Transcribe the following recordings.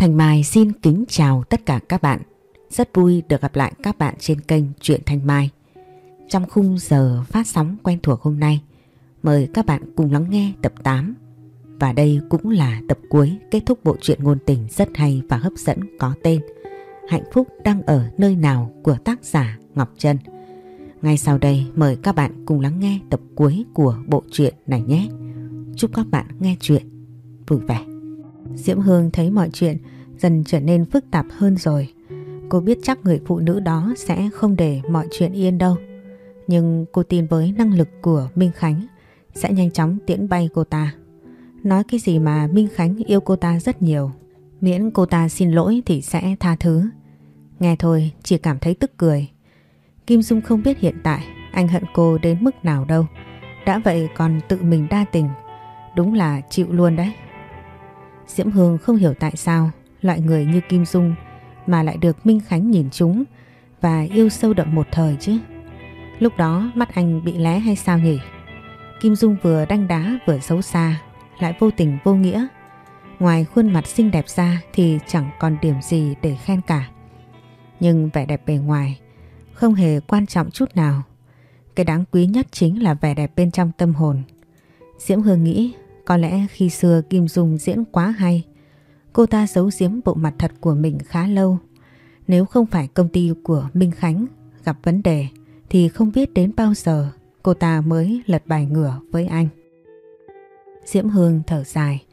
Thành Mai xin kính chào tất cả các bạn. Rất vui được gặp lại các bạn trên kênh Truyện Thành Mai. Trong khung giờ phát sóng quen thuộc hôm nay, mời các bạn cùng lắng nghe tập 8. Và đây cũng là tập cuối kết thúc bộ truyện ngôn tình rất hay và hấp dẫn có tên Hạnh phúc đang ở nơi nào của tác giả Ngọc Trân. Ngay sau đây mời các bạn cùng lắng nghe tập cuối của bộ truyện này nhé. Chúc các bạn nghe chuyện vui vẻ. Diễm Hương thấy mọi chuyện dần trở nên phức tạp hơn rồi. Cô biết chắc người phụ nữ đó sẽ không để mọi chuyện yên đâu. Nhưng cô tin với năng lực của Minh Khánh sẽ nhanh chóng tiễn bay cô ta. Nói cái gì mà Minh Khánh yêu cô ta rất nhiều. Miễn cô ta xin lỗi thì sẽ tha thứ. Nghe thôi, chỉ cảm thấy tức cười. Kim Dung không biết hiện tại anh hận cô đến mức nào đâu. Đã vậy còn tự mình đa tình. Đúng là chịu luôn đấy. Diễm Hương không hiểu tại sao loại người như Kim Dung mà lại được Minh Khánh nhìn chúng và yêu sâu đậm một thời chứ. Lúc đó mắt anh bị lé hay sao nhỉ? Kim Dung vừa đanh đá vừa xấu xa, lại vô tình vô nghĩa. Ngoài khuôn mặt xinh đẹp ra thì chẳng còn điểm gì để khen cả. Nhưng vẻ đẹp bề ngoài không hề quan trọng chút nào. Cái đáng quý nhất chính là vẻ đẹp bên trong tâm hồn. Diễm Hương nghĩ có lẽ khi xưa Kim Dung diễn quá hay, cô ta giấu giếm bộ mặt thật của mình khá lâu. Nếu không phải công ty của Minh Khánh gặp vấn đề thì không biết đến bao giờ cô ta mới lật bài ngửa với anh. Diễm Hương thở dài,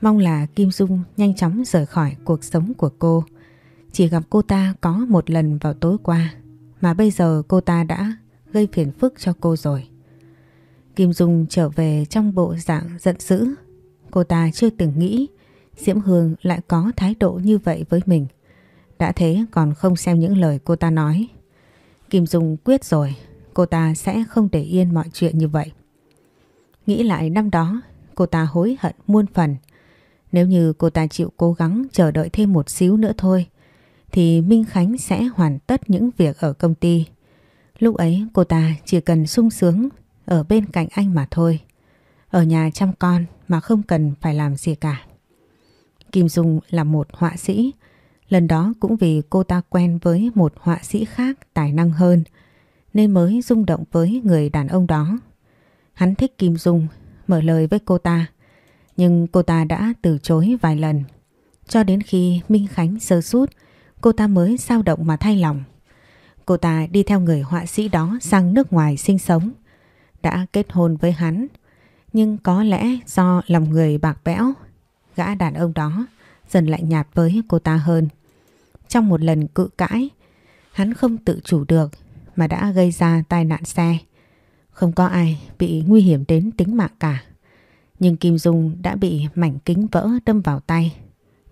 mong là Kim Dung nhanh chóng rời khỏi cuộc sống của cô. Chỉ gặp cô ta có một lần vào tối qua, mà bây giờ cô ta đã gây phiền phức cho cô rồi. Kim Dung trở về trong bộ dạng giận dữ. Cô ta chưa từng nghĩ Diễm Hương lại có thái độ như vậy với mình. Đã thế còn không xem những lời cô ta nói. Kim Dung quyết rồi, cô ta sẽ không để yên mọi chuyện như vậy. Nghĩ lại năm đó, cô ta hối hận muôn phần. Nếu như cô ta chịu cố gắng chờ đợi thêm một xíu nữa thôi, thì Minh Khánh sẽ hoàn tất những việc ở công ty. Lúc ấy cô ta chỉ cần sung sướng ở bên cạnh anh mà thôi. Ở nhà chăm con mà không cần phải làm gì cả. Kim Dung là một họa sĩ. Lần đó cũng vì cô ta quen với một họa sĩ khác tài năng hơn nên mới rung động với người đàn ông đó. Hắn thích Kim Dung, mở lời với cô ta. Nhưng cô ta đã từ chối vài lần. Cho đến khi Minh Khánh sơ sút, cô ta mới sao động mà thay lòng. Cô ta đi theo người họa sĩ đó sang nước ngoài sinh sống đã kết hôn với hắn. Nhưng có lẽ do lòng người bạc bẽo, gã đàn ông đó dần lạnh nhạt với cô ta hơn. Trong một lần cự cãi, hắn không tự chủ được mà đã gây ra tai nạn xe. Không có ai bị nguy hiểm đến tính mạng cả. Nhưng Kim Dung đã bị mảnh kính vỡ đâm vào tay.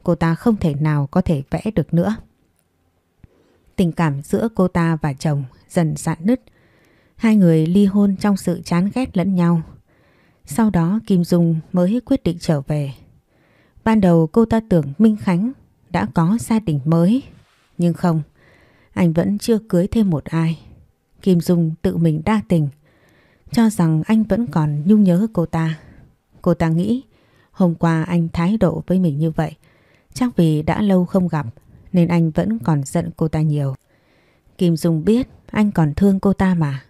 Cô ta không thể nào có thể vẽ được nữa. Tình cảm giữa cô ta và chồng dần dạn nứt. Hai người ly hôn trong sự chán ghét lẫn nhau. Sau đó Kim Dung mới quyết định trở về. Ban đầu cô ta tưởng Minh Khánh đã có gia đình mới. Nhưng không, anh vẫn chưa cưới thêm một ai. Kim Dung tự mình đa tình. Cho rằng anh vẫn còn nhung nhớ cô ta. Cô ta nghĩ hôm qua anh thái độ với mình như vậy. Chắc vì đã lâu không gặp nên anh vẫn còn giận cô ta nhiều. Kim Dung biết anh còn thương cô ta mà.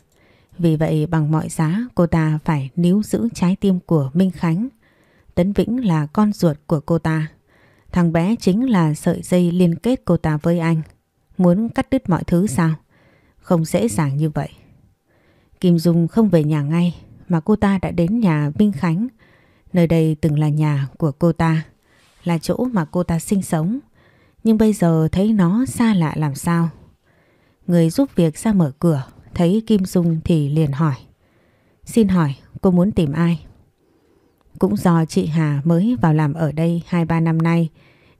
Vì vậy bằng mọi giá, cô ta phải níu giữ trái tim của Minh Khánh. Tấn Vĩnh là con ruột của cô ta. Thằng bé chính là sợi dây liên kết cô ta với anh. Muốn cắt đứt mọi thứ sao? Không dễ dàng như vậy. Kim Dung không về nhà ngay, mà cô ta đã đến nhà Minh Khánh. Nơi đây từng là nhà của cô ta. Là chỗ mà cô ta sinh sống. Nhưng bây giờ thấy nó xa lạ làm sao? Người giúp việc ra mở cửa Thấy Kim Dung thì liền hỏi Xin hỏi cô muốn tìm ai? Cũng do chị Hà mới vào làm ở đây 2-3 năm nay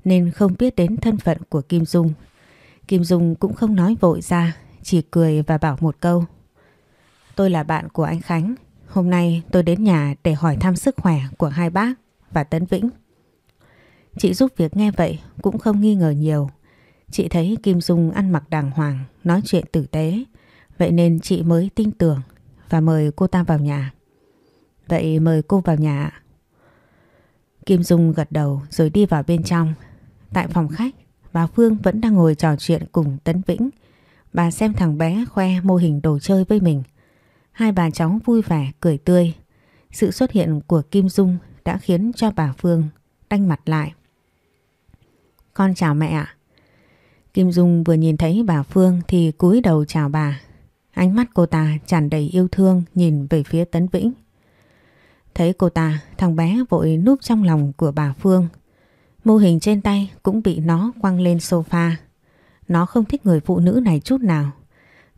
Nên không biết đến thân phận của Kim Dung. Kim Dung cũng không nói vội ra Chỉ cười và bảo một câu Tôi là bạn của anh Khánh Hôm nay tôi đến nhà để hỏi thăm sức khỏe của hai bác và Tấn Vĩnh. Chị giúp việc nghe vậy cũng không nghi ngờ nhiều. Chị thấy Kim Dung ăn mặc đàng hoàng, nói chuyện tử tế Vậy nên chị mới tin tưởng và mời cô ta vào nhà. Vậy mời cô vào nhà Kim Dung gật đầu rồi đi vào bên trong. tại phòng khách, bà Phương vẫn đang ngồi trò chuyện cùng Tấn Vĩnh. Bà xem thằng bé khoe mô hình đồ chơi với mình. Hai bà cháu vui vẻ, cười tươi. Sự xuất hiện của Kim Dung đã khiến cho bà Phương đanh mặt lại. Con chào mẹ ạ. Kim Dung vừa nhìn thấy bà Phương thì cúi đầu chào bà. Ánh mắt cô ta tràn đầy yêu thương nhìn về phía Tấn Vĩnh. Thấy cô ta, thằng bé vội núp trong lòng của bà Phương. Mô hình trên tay cũng bị nó quăng lên sofa. Nó không thích người phụ nữ này chút nào.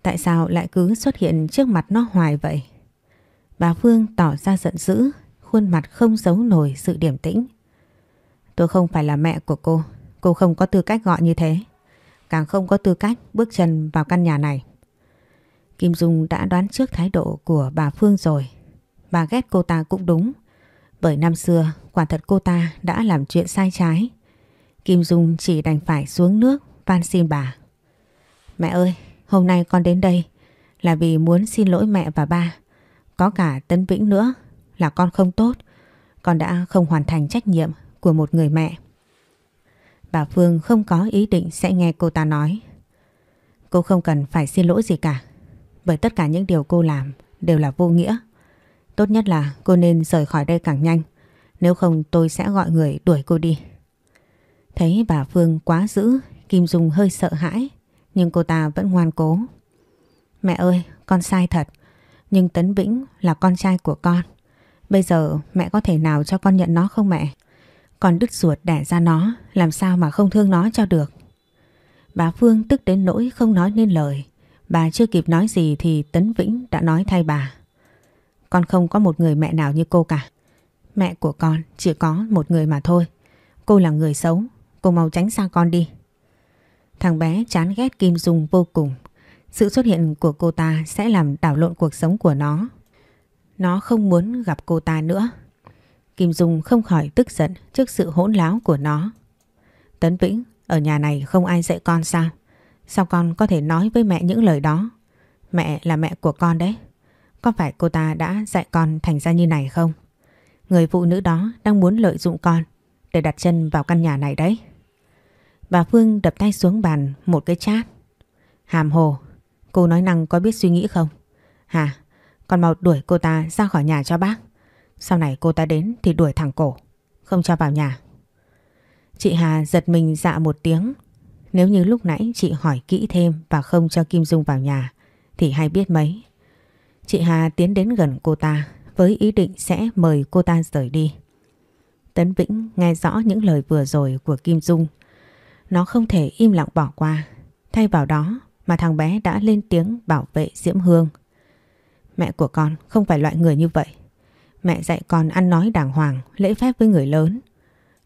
Tại sao lại cứ xuất hiện trước mặt nó hoài vậy? Bà Phương tỏ ra giận dữ, khuôn mặt không giấu nổi sự điểm tĩnh. Tôi không phải là mẹ của cô, cô không có tư cách gọi như thế. Càng không có tư cách bước chân vào căn nhà này. Kim Dung đã đoán trước thái độ của bà Phương rồi. Bà ghét cô ta cũng đúng. Bởi năm xưa, quả thật cô ta đã làm chuyện sai trái. Kim Dung chỉ đành phải xuống nước van xin bà. Mẹ ơi, hôm nay con đến đây là vì muốn xin lỗi mẹ và ba. Có cả Tấn Vĩnh nữa là con không tốt. Con đã không hoàn thành trách nhiệm của một người mẹ. Bà Phương không có ý định sẽ nghe cô ta nói. Cô không cần phải xin lỗi gì cả. Bởi tất cả những điều cô làm đều là vô nghĩa. Tốt nhất là cô nên rời khỏi đây càng nhanh. Nếu không tôi sẽ gọi người đuổi cô đi. Thấy bà Phương quá dữ, Kim Dung hơi sợ hãi. Nhưng cô ta vẫn ngoan cố. Mẹ ơi, con sai thật. Nhưng Tấn Vĩnh là con trai của con. Bây giờ mẹ có thể nào cho con nhận nó không mẹ? Con đứt ruột đẻ ra nó, làm sao mà không thương nó cho được? Bà Phương tức đến nỗi không nói nên lời. Bà chưa kịp nói gì thì Tấn Vĩnh đã nói thay bà. Con không có một người mẹ nào như cô cả. Mẹ của con chỉ có một người mà thôi. Cô là người xấu, cô mau tránh xa con đi. Thằng bé chán ghét Kim Dung vô cùng. Sự xuất hiện của cô ta sẽ làm đảo lộn cuộc sống của nó. Nó không muốn gặp cô ta nữa. Kim Dung không khỏi tức giận trước sự hỗn láo của nó. Tấn Vĩnh, ở nhà này không ai dạy con sao? Sao con có thể nói với mẹ những lời đó? Mẹ là mẹ của con đấy. Có phải cô ta đã dạy con thành ra như này không? Người phụ nữ đó đang muốn lợi dụng con để đặt chân vào căn nhà này đấy. Bà Phương đập tay xuống bàn một cái chát. Hàm hồ, cô nói năng có biết suy nghĩ không? Hả? Con mau đuổi cô ta ra khỏi nhà cho bác. Sau này cô ta đến thì đuổi thẳng cổ, không cho vào nhà. Chị Hà giật mình dạ một tiếng. Nếu như lúc nãy chị hỏi kỹ thêm và không cho Kim Dung vào nhà thì hay biết mấy. Chị Hà tiến đến gần cô ta với ý định sẽ mời cô ta rời đi. Tấn Vĩnh nghe rõ những lời vừa rồi của Kim Dung. Nó không thể im lặng bỏ qua. Thay vào đó mà thằng bé đã lên tiếng bảo vệ Diễm Hương. Mẹ của con không phải loại người như vậy. Mẹ dạy con ăn nói đàng hoàng, lễ phép với người lớn.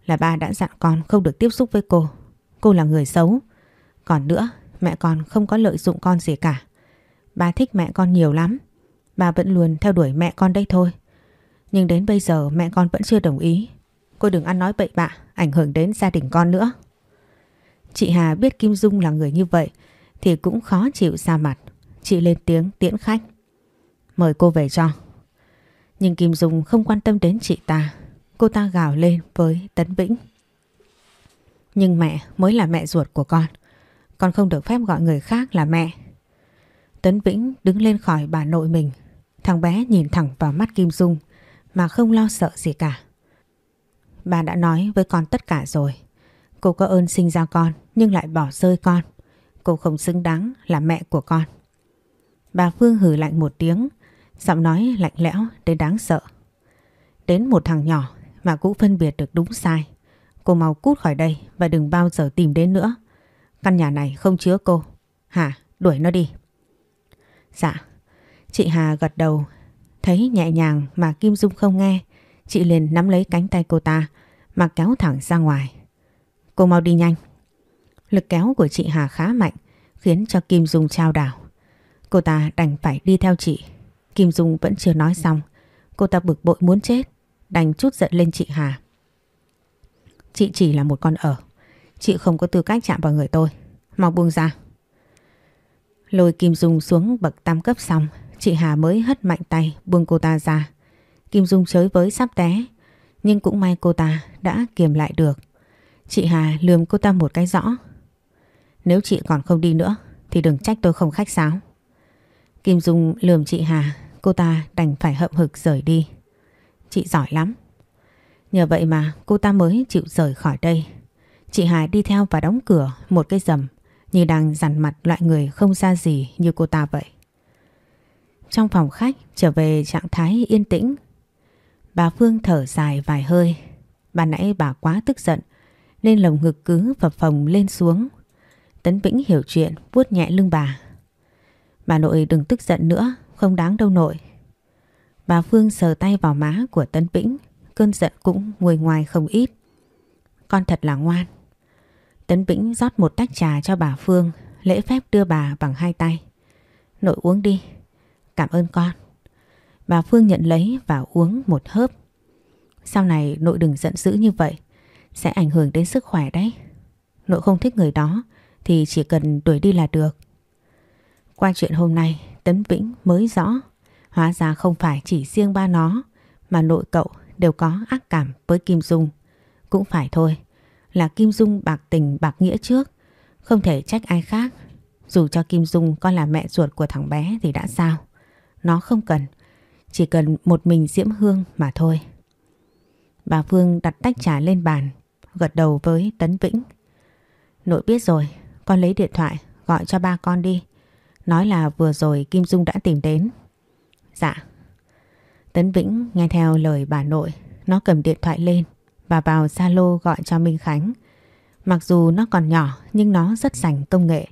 Là ba đã dặn con không được tiếp xúc với cô. Cô là người xấu. Còn nữa, mẹ con không có lợi dụng con gì cả. bà thích mẹ con nhiều lắm. bà vẫn luôn theo đuổi mẹ con đây thôi. Nhưng đến bây giờ mẹ con vẫn chưa đồng ý. Cô đừng ăn nói bậy bạ, ảnh hưởng đến gia đình con nữa. Chị Hà biết Kim Dung là người như vậy thì cũng khó chịu ra mặt. Chị lên tiếng tiễn khách. Mời cô về cho. Nhưng Kim Dung không quan tâm đến chị ta. Cô ta gào lên với Tấn Vĩnh. Nhưng mẹ mới là mẹ ruột của con. Con không được phép gọi người khác là mẹ. Tấn Vĩnh đứng lên khỏi bà nội mình. Thằng bé nhìn thẳng vào mắt Kim Dung mà không lo sợ gì cả. Bà đã nói với con tất cả rồi. Cô có ơn sinh ra con nhưng lại bỏ rơi con. Cô không xứng đáng là mẹ của con. Bà Phương hử lạnh một tiếng, giọng nói lạnh lẽo đến đáng sợ. Đến một thằng nhỏ mà cũng phân biệt được đúng sai. Cô mau cút khỏi đây và đừng bao giờ tìm đến nữa. Căn nhà này không chứa cô. hà, Đuổi nó đi. Dạ. Chị Hà gật đầu. Thấy nhẹ nhàng mà Kim Dung không nghe. Chị liền nắm lấy cánh tay cô ta, mà kéo thẳng ra ngoài. Cô mau đi nhanh. Lực kéo của chị Hà khá mạnh, khiến cho Kim Dung trao đảo. Cô ta đành phải đi theo chị. Kim Dung vẫn chưa nói xong. Cô ta bực bội muốn chết. Đành chút giận lên chị Hà. Chị chỉ là một con ở. Chị không có tư cách chạm vào người tôi. Mau buông ra. Lôi Kim Dung xuống bậc tam cấp xong. Chị Hà mới hất mạnh tay buông cô ta ra. Kim Dung chới với sắp té. Nhưng cũng may cô ta đã kiềm lại được. Chị Hà lườm cô ta một cái rõ. Nếu chị còn không đi nữa thì đừng trách tôi không khách sáo. Kim Dung lườm chị Hà, cô ta đành phải hậm hực rời đi. Chị giỏi lắm. Nhờ vậy mà cô ta mới chịu rời khỏi đây. Chị Hà đi theo và đóng cửa một cái rầm như đang dằn mặt loại người không ra gì như cô ta vậy. Trong phòng khách trở về trạng thái yên tĩnh. Bà Phương thở dài vài hơi. Bà nãy bà quá tức giận nên lồng ngực cứ phập phồng lên xuống. Tấn Vĩnh hiểu chuyện vuốt nhẹ lưng bà. Bà nội đừng tức giận nữa, không đáng đâu nội. Bà Phương sờ tay vào má của Tấn Vĩnh, cơn giận cũng nguôi ngoài không ít. Con thật là ngoan. Tấn Vĩnh rót một tách trà cho bà Phương, lễ phép đưa bà bằng hai tay. Nội uống đi, cảm ơn con. Bà Phương nhận lấy và uống một hớp. Sau này nội đừng giận dữ như vậy, sẽ ảnh hưởng đến sức khỏe đấy. Nội không thích người đó thì chỉ cần đuổi đi là được. Qua chuyện hôm nay, Tấn Vĩnh mới rõ, hóa ra không phải chỉ riêng ba nó, mà nội cậu đều có ác cảm với Kim Dung. Cũng phải thôi, là Kim Dung bạc tình bạc nghĩa trước, không thể trách ai khác. Dù cho Kim Dung con là mẹ ruột của thằng bé thì đã sao? Nó không cần, chỉ cần một mình Diễm Hương mà thôi. Bà Phương đặt tách trà lên bàn, gật đầu với Tấn Vĩnh. Nội biết rồi, con lấy điện thoại gọi cho ba con đi. Nói là vừa rồi Kim Dung đã tìm đến. Dạ. Tấn Vĩnh nghe theo lời bà nội, nó cầm điện thoại lên và vào Zalo gọi cho Minh Khánh. Mặc dù nó còn nhỏ nhưng nó rất sành công nghệ.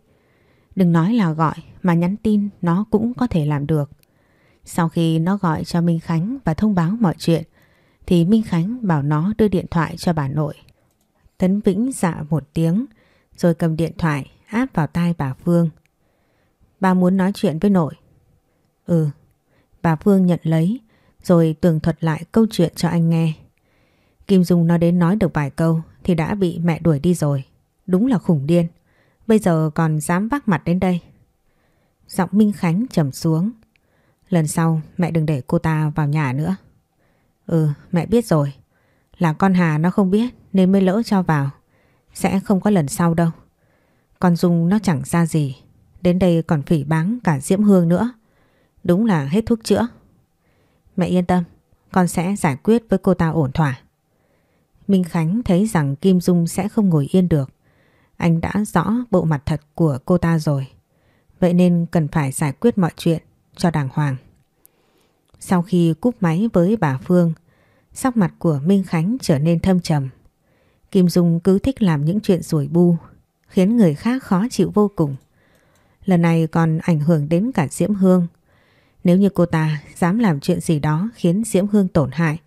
Đừng nói là gọi mà nhắn tin nó cũng có thể làm được. Sau khi nó gọi cho Minh Khánh và thông báo mọi chuyện thì Minh Khánh bảo nó đưa điện thoại cho bà nội. Tấn Vĩnh dạ một tiếng rồi cầm điện thoại áp vào tai bà Phương. Bà muốn nói chuyện với nội. Ừ, bà Phương nhận lấy rồi tường thuật lại câu chuyện cho anh nghe. Kim Dung nói đến nói được vài câu thì đã bị mẹ đuổi đi rồi. Đúng là khủng điên. Bây giờ còn dám vác mặt đến đây. Giọng Minh Khánh trầm xuống. Lần sau mẹ đừng để cô ta vào nhà nữa. Ừ, mẹ biết rồi. Là con Hà nó không biết nên mới lỡ cho vào. Sẽ không có lần sau đâu. Con Dung nó chẳng ra gì. Đến đây còn phỉ báng cả Diễm Hương nữa. Đúng là hết thuốc chữa. Mẹ yên tâm, con sẽ giải quyết với cô ta ổn thỏa. Minh Khánh thấy rằng Kim Dung sẽ không ngồi yên được. Anh đã rõ bộ mặt thật của cô ta rồi. Vậy nên cần phải giải quyết mọi chuyện cho đàng hoàng. Sau khi cúp máy với bà Phương, sắc mặt của Minh Khánh trở nên thâm trầm. Kim Dung cứ thích làm những chuyện rủi bu, khiến người khác khó chịu vô cùng. Lần này còn ảnh hưởng đến cả Diễm Hương. Nếu như cô ta dám làm chuyện gì đó khiến Diễm Hương tổn hại,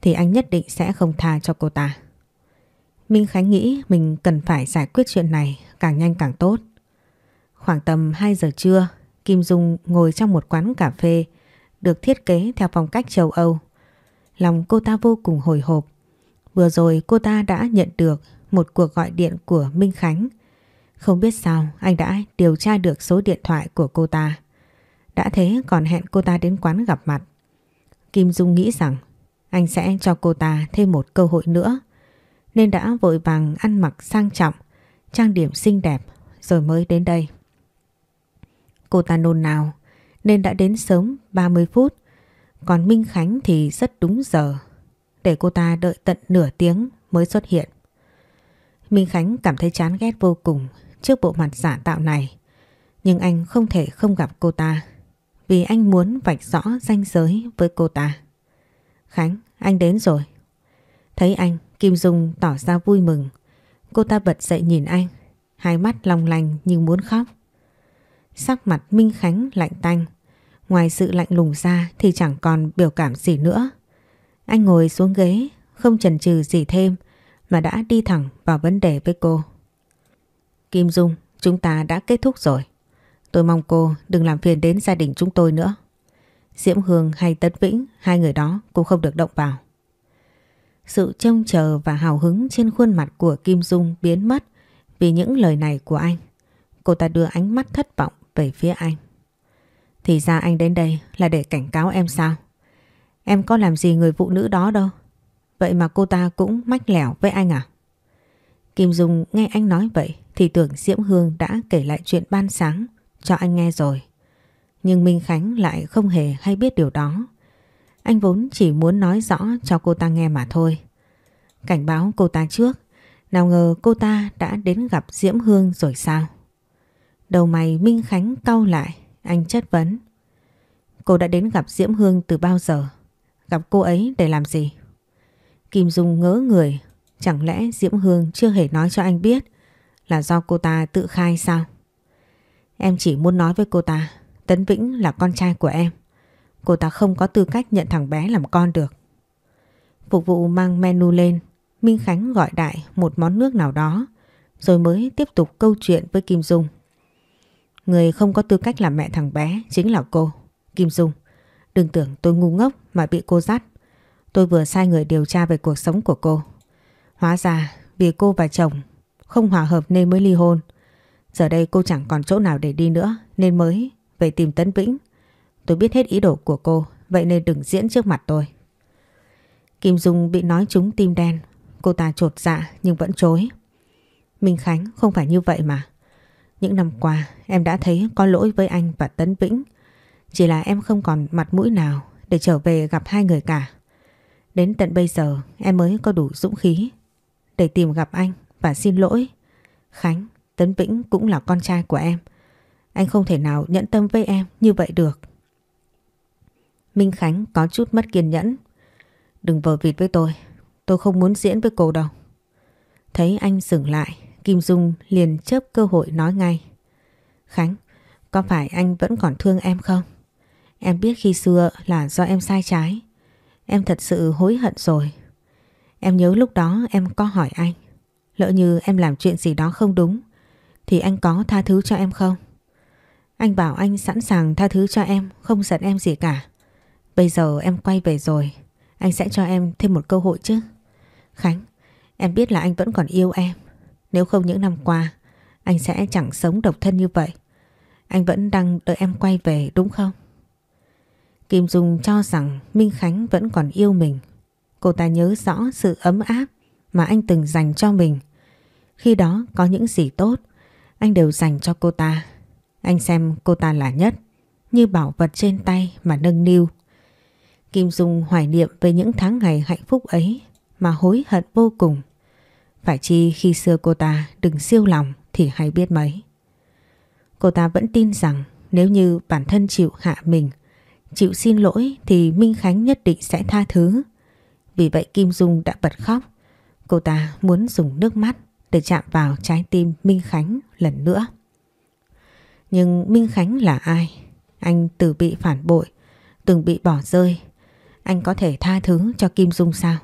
thì anh nhất định sẽ không tha cho cô ta. Minh Khánh nghĩ mình cần phải giải quyết chuyện này càng nhanh càng tốt. Khoảng tầm 2 giờ trưa, Kim Dung ngồi trong một quán cà phê được thiết kế theo phong cách châu Âu. Lòng cô ta vô cùng hồi hộp. Vừa rồi cô ta đã nhận được một cuộc gọi điện của Minh Khánh. Không biết sao anh đã điều tra được số điện thoại của cô ta. Đã thế còn hẹn cô ta đến quán gặp mặt. Kim Dung nghĩ rằng anh sẽ cho cô ta thêm một cơ hội nữa. Nên đã vội vàng ăn mặc sang trọng, trang điểm xinh đẹp rồi mới đến đây. Cô ta nôn nào nên đã đến sớm 30 phút. Còn Minh Khánh thì rất đúng giờ. Để cô ta đợi tận nửa tiếng mới xuất hiện. Minh Khánh cảm thấy chán ghét vô cùng trước bộ mặt giả tạo này. Nhưng anh không thể không gặp cô ta. Vì anh muốn vạch rõ ranh giới với cô ta. Khánh, anh đến rồi. Thấy anh, Kim Dung tỏ ra vui mừng. Cô ta bật dậy nhìn anh, hai mắt long lành như muốn khóc. Sắc mặt Minh Khánh lạnh tanh. Ngoài sự lạnh lùng ra thì chẳng còn biểu cảm gì nữa. Anh ngồi xuống ghế, không chần chừ gì thêm mà đã đi thẳng vào vấn đề với cô. Kim Dung, chúng ta đã kết thúc rồi. Tôi mong cô đừng làm phiền đến gia đình chúng tôi nữa. Diễm Hương hay Tân Vĩnh, hai người đó cũng không được động vào. Sự trông chờ và hào hứng trên khuôn mặt của Kim Dung biến mất vì những lời này của anh. Cô ta đưa ánh mắt thất vọng về phía anh. Thì ra anh đến đây là để cảnh cáo em sao? Em có làm gì người phụ nữ đó đâu. Vậy mà cô ta cũng mách lẻo với anh à? Kim Dung nghe anh nói vậy thì tưởng Diễm Hương đã kể lại chuyện ban sáng cho anh nghe rồi. Nhưng Minh Khánh lại không hề hay biết điều đó. Anh vốn chỉ muốn nói rõ cho cô ta nghe mà thôi. Cảnh báo cô ta trước, nào ngờ cô ta đã đến gặp Diễm Hương rồi sao? Đầu mày Minh Khánh cau lại, anh chất vấn. Cô đã đến gặp Diễm Hương từ bao giờ? Gặp cô ấy để làm gì? Kim Dung ngỡ người, chẳng lẽ Diễm Hương chưa hề nói cho anh biết là do cô ta tự khai sao? Em chỉ muốn nói với cô ta, Tấn Vĩnh là con trai của em. Cô ta không có tư cách nhận thằng bé làm con được. Phục vụ mang menu lên, Minh Khánh gọi đại một món nước nào đó, rồi mới tiếp tục câu chuyện với Kim Dung. Người không có tư cách làm mẹ thằng bé chính là cô, Kim Dung. Đừng tưởng tôi ngu ngốc mà bị cô dắt. Tôi vừa sai người điều tra về cuộc sống của cô. Hóa ra vì cô và chồng không hòa hợp nên mới ly hôn. Giờ đây cô chẳng còn chỗ nào để đi nữa nên mới về tìm Tấn Vĩnh. Tôi biết hết ý đồ của cô vậy nên đừng diễn trước mặt tôi. Kim Dung bị nói trúng tim đen. Cô ta trột dạ nhưng vẫn chối. Minh Khánh không phải như vậy mà. Những năm qua em đã thấy có lỗi với anh và Tấn Vĩnh. Chỉ là em không còn mặt mũi nào để trở về gặp hai người cả. Đến tận bây giờ em mới có đủ dũng khí để tìm gặp anh và xin lỗi. Khánh, Tấn Vĩnh cũng là con trai của em. Anh không thể nào nhẫn tâm với em như vậy được. Minh Khánh có chút mất kiên nhẫn. Đừng vờ vịt với tôi. Tôi không muốn diễn với cô đâu. Thấy anh dừng lại, Kim Dung liền chớp cơ hội nói ngay. Khánh, có phải anh vẫn còn thương em không? Em biết khi xưa là do em sai trái. Em thật sự hối hận rồi. Em nhớ lúc đó em có hỏi anh. Lỡ như em làm chuyện gì đó không đúng thì anh có tha thứ cho em không? Anh bảo anh sẵn sàng tha thứ cho em, không giận em gì cả. Bây giờ em quay về rồi, anh sẽ cho em thêm một cơ hội chứ. Khánh, em biết là anh vẫn còn yêu em. Nếu không những năm qua, anh sẽ chẳng sống độc thân như vậy. Anh vẫn đang đợi em quay về đúng không? Kim Dung cho rằng Minh Khánh vẫn còn yêu mình. Cô ta nhớ rõ sự ấm áp mà anh từng dành cho mình. Khi đó có những gì tốt, anh đều dành cho cô ta. Anh xem cô ta là nhất, như bảo vật trên tay mà nâng niu. Kim Dung hoài niệm về những tháng ngày hạnh phúc ấy mà hối hận vô cùng. Phải chi khi xưa cô ta đừng siêu lòng thì hay biết mấy. Cô ta vẫn tin rằng nếu như bản thân chịu hạ mình, chịu xin lỗi thì Minh Khánh nhất định sẽ tha thứ. Vì vậy Kim Dung đã bật khóc. Cô ta muốn dùng nước mắt để chạm vào trái tim Minh Khánh lần nữa. Nhưng Minh Khánh là ai? Anh từ bị phản bội, từng bị bỏ rơi. Anh có thể tha thứ cho Kim Dung sao?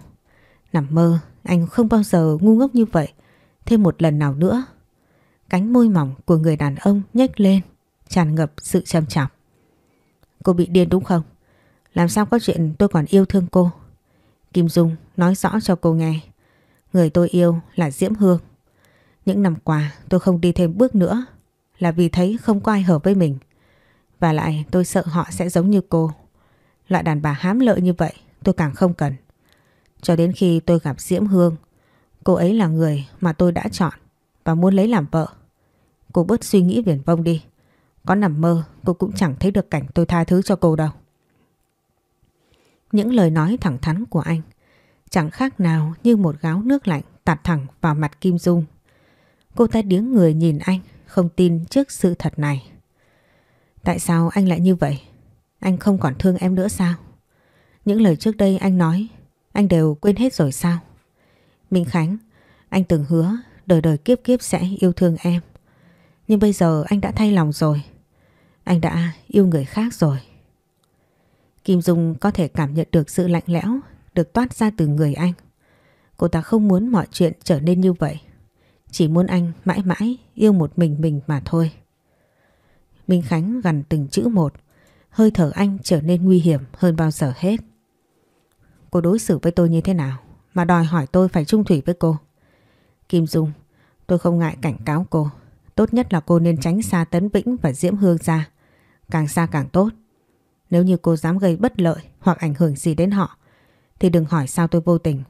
Nằm mơ, anh không bao giờ ngu ngốc như vậy. Thêm một lần nào nữa. Cánh môi mỏng của người đàn ông nhếch lên, tràn ngập sự trầm trọng. Cô bị điên đúng không? Làm sao có chuyện tôi còn yêu thương cô? Kim Dung nói rõ cho cô nghe. Người tôi yêu là Diễm Hương. Những năm qua tôi không đi thêm bước nữa là vì thấy không có ai hợp với mình. Và lại tôi sợ họ sẽ giống như cô. Loại đàn bà hám lợi như vậy tôi càng không cần. Cho đến khi tôi gặp Diễm Hương, cô ấy là người mà tôi đã chọn và muốn lấy làm vợ. Cô bớt suy nghĩ viển vông đi. Có nằm mơ cô cũng chẳng thấy được cảnh tôi tha thứ cho cô đâu. Những lời nói thẳng thắn của anh chẳng khác nào như một gáo nước lạnh tạt thẳng vào mặt Kim Dung. Cô ta điếng người nhìn anh không tin trước sự thật này. Tại sao anh lại như vậy? Anh không còn thương em nữa sao? Những lời trước đây anh nói anh đều quên hết rồi sao? Minh Khánh, anh từng hứa đời đời kiếp kiếp sẽ yêu thương em. Nhưng bây giờ anh đã thay lòng rồi. Anh đã yêu người khác rồi. Kim Dung có thể cảm nhận được sự lạnh lẽo được toát ra từ người anh. Cô ta không muốn mọi chuyện trở nên như vậy. Chỉ muốn anh mãi mãi yêu một mình mình mà thôi. Minh Khánh gần từng chữ một. Hơi thở anh trở nên nguy hiểm hơn bao giờ hết. Cô đối xử với tôi như thế nào mà đòi hỏi tôi phải trung thủy với cô? Kim Dung, tôi không ngại cảnh cáo cô. Tốt nhất là cô nên tránh xa Tấn Vĩnh và Diễm Hương ra. Càng xa càng tốt. Nếu như cô dám gây bất lợi hoặc ảnh hưởng gì đến họ thì đừng hỏi sao tôi vô tình.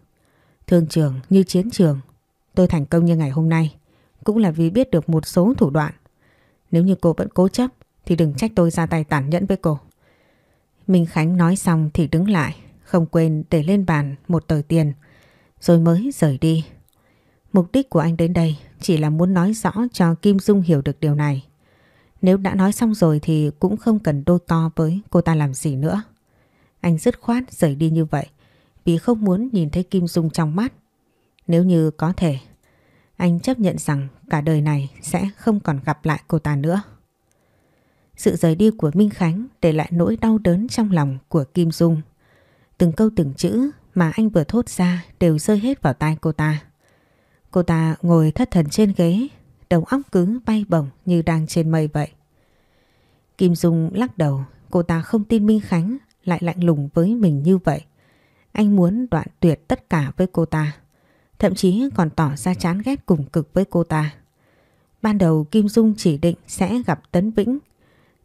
Thương trường như chiến trường tôi thành công như ngày hôm nay cũng là vì biết được một số thủ đoạn. Nếu như cô vẫn cố chấp thì đừng trách tôi ra tay tàn nhẫn với cô. Minh Khánh nói xong thì đứng lại, không quên để lên bàn một tờ tiền, rồi mới rời đi. Mục đích của anh đến đây chỉ là muốn nói rõ cho Kim Dung hiểu được điều này. Nếu đã nói xong rồi thì cũng không cần đôi to với cô ta làm gì nữa. Anh dứt khoát rời đi như vậy vì không muốn nhìn thấy Kim Dung trong mắt. Nếu như có thể, anh chấp nhận rằng cả đời này sẽ không còn gặp lại cô ta nữa. Sự rời đi của Minh Khánh để lại nỗi đau đớn trong lòng của Kim Dung. Từng câu từng chữ mà anh vừa thốt ra đều rơi hết vào tai cô ta. Cô ta ngồi thất thần trên ghế, đầu óc cứ bay bổng như đang trên mây vậy. Kim Dung lắc đầu, cô ta không tin Minh Khánh lại lạnh lùng với mình như vậy. Anh muốn đoạn tuyệt tất cả với cô ta, thậm chí còn tỏ ra chán ghét cùng cực với cô ta. Ban đầu Kim Dung chỉ định sẽ gặp Tấn Vĩnh,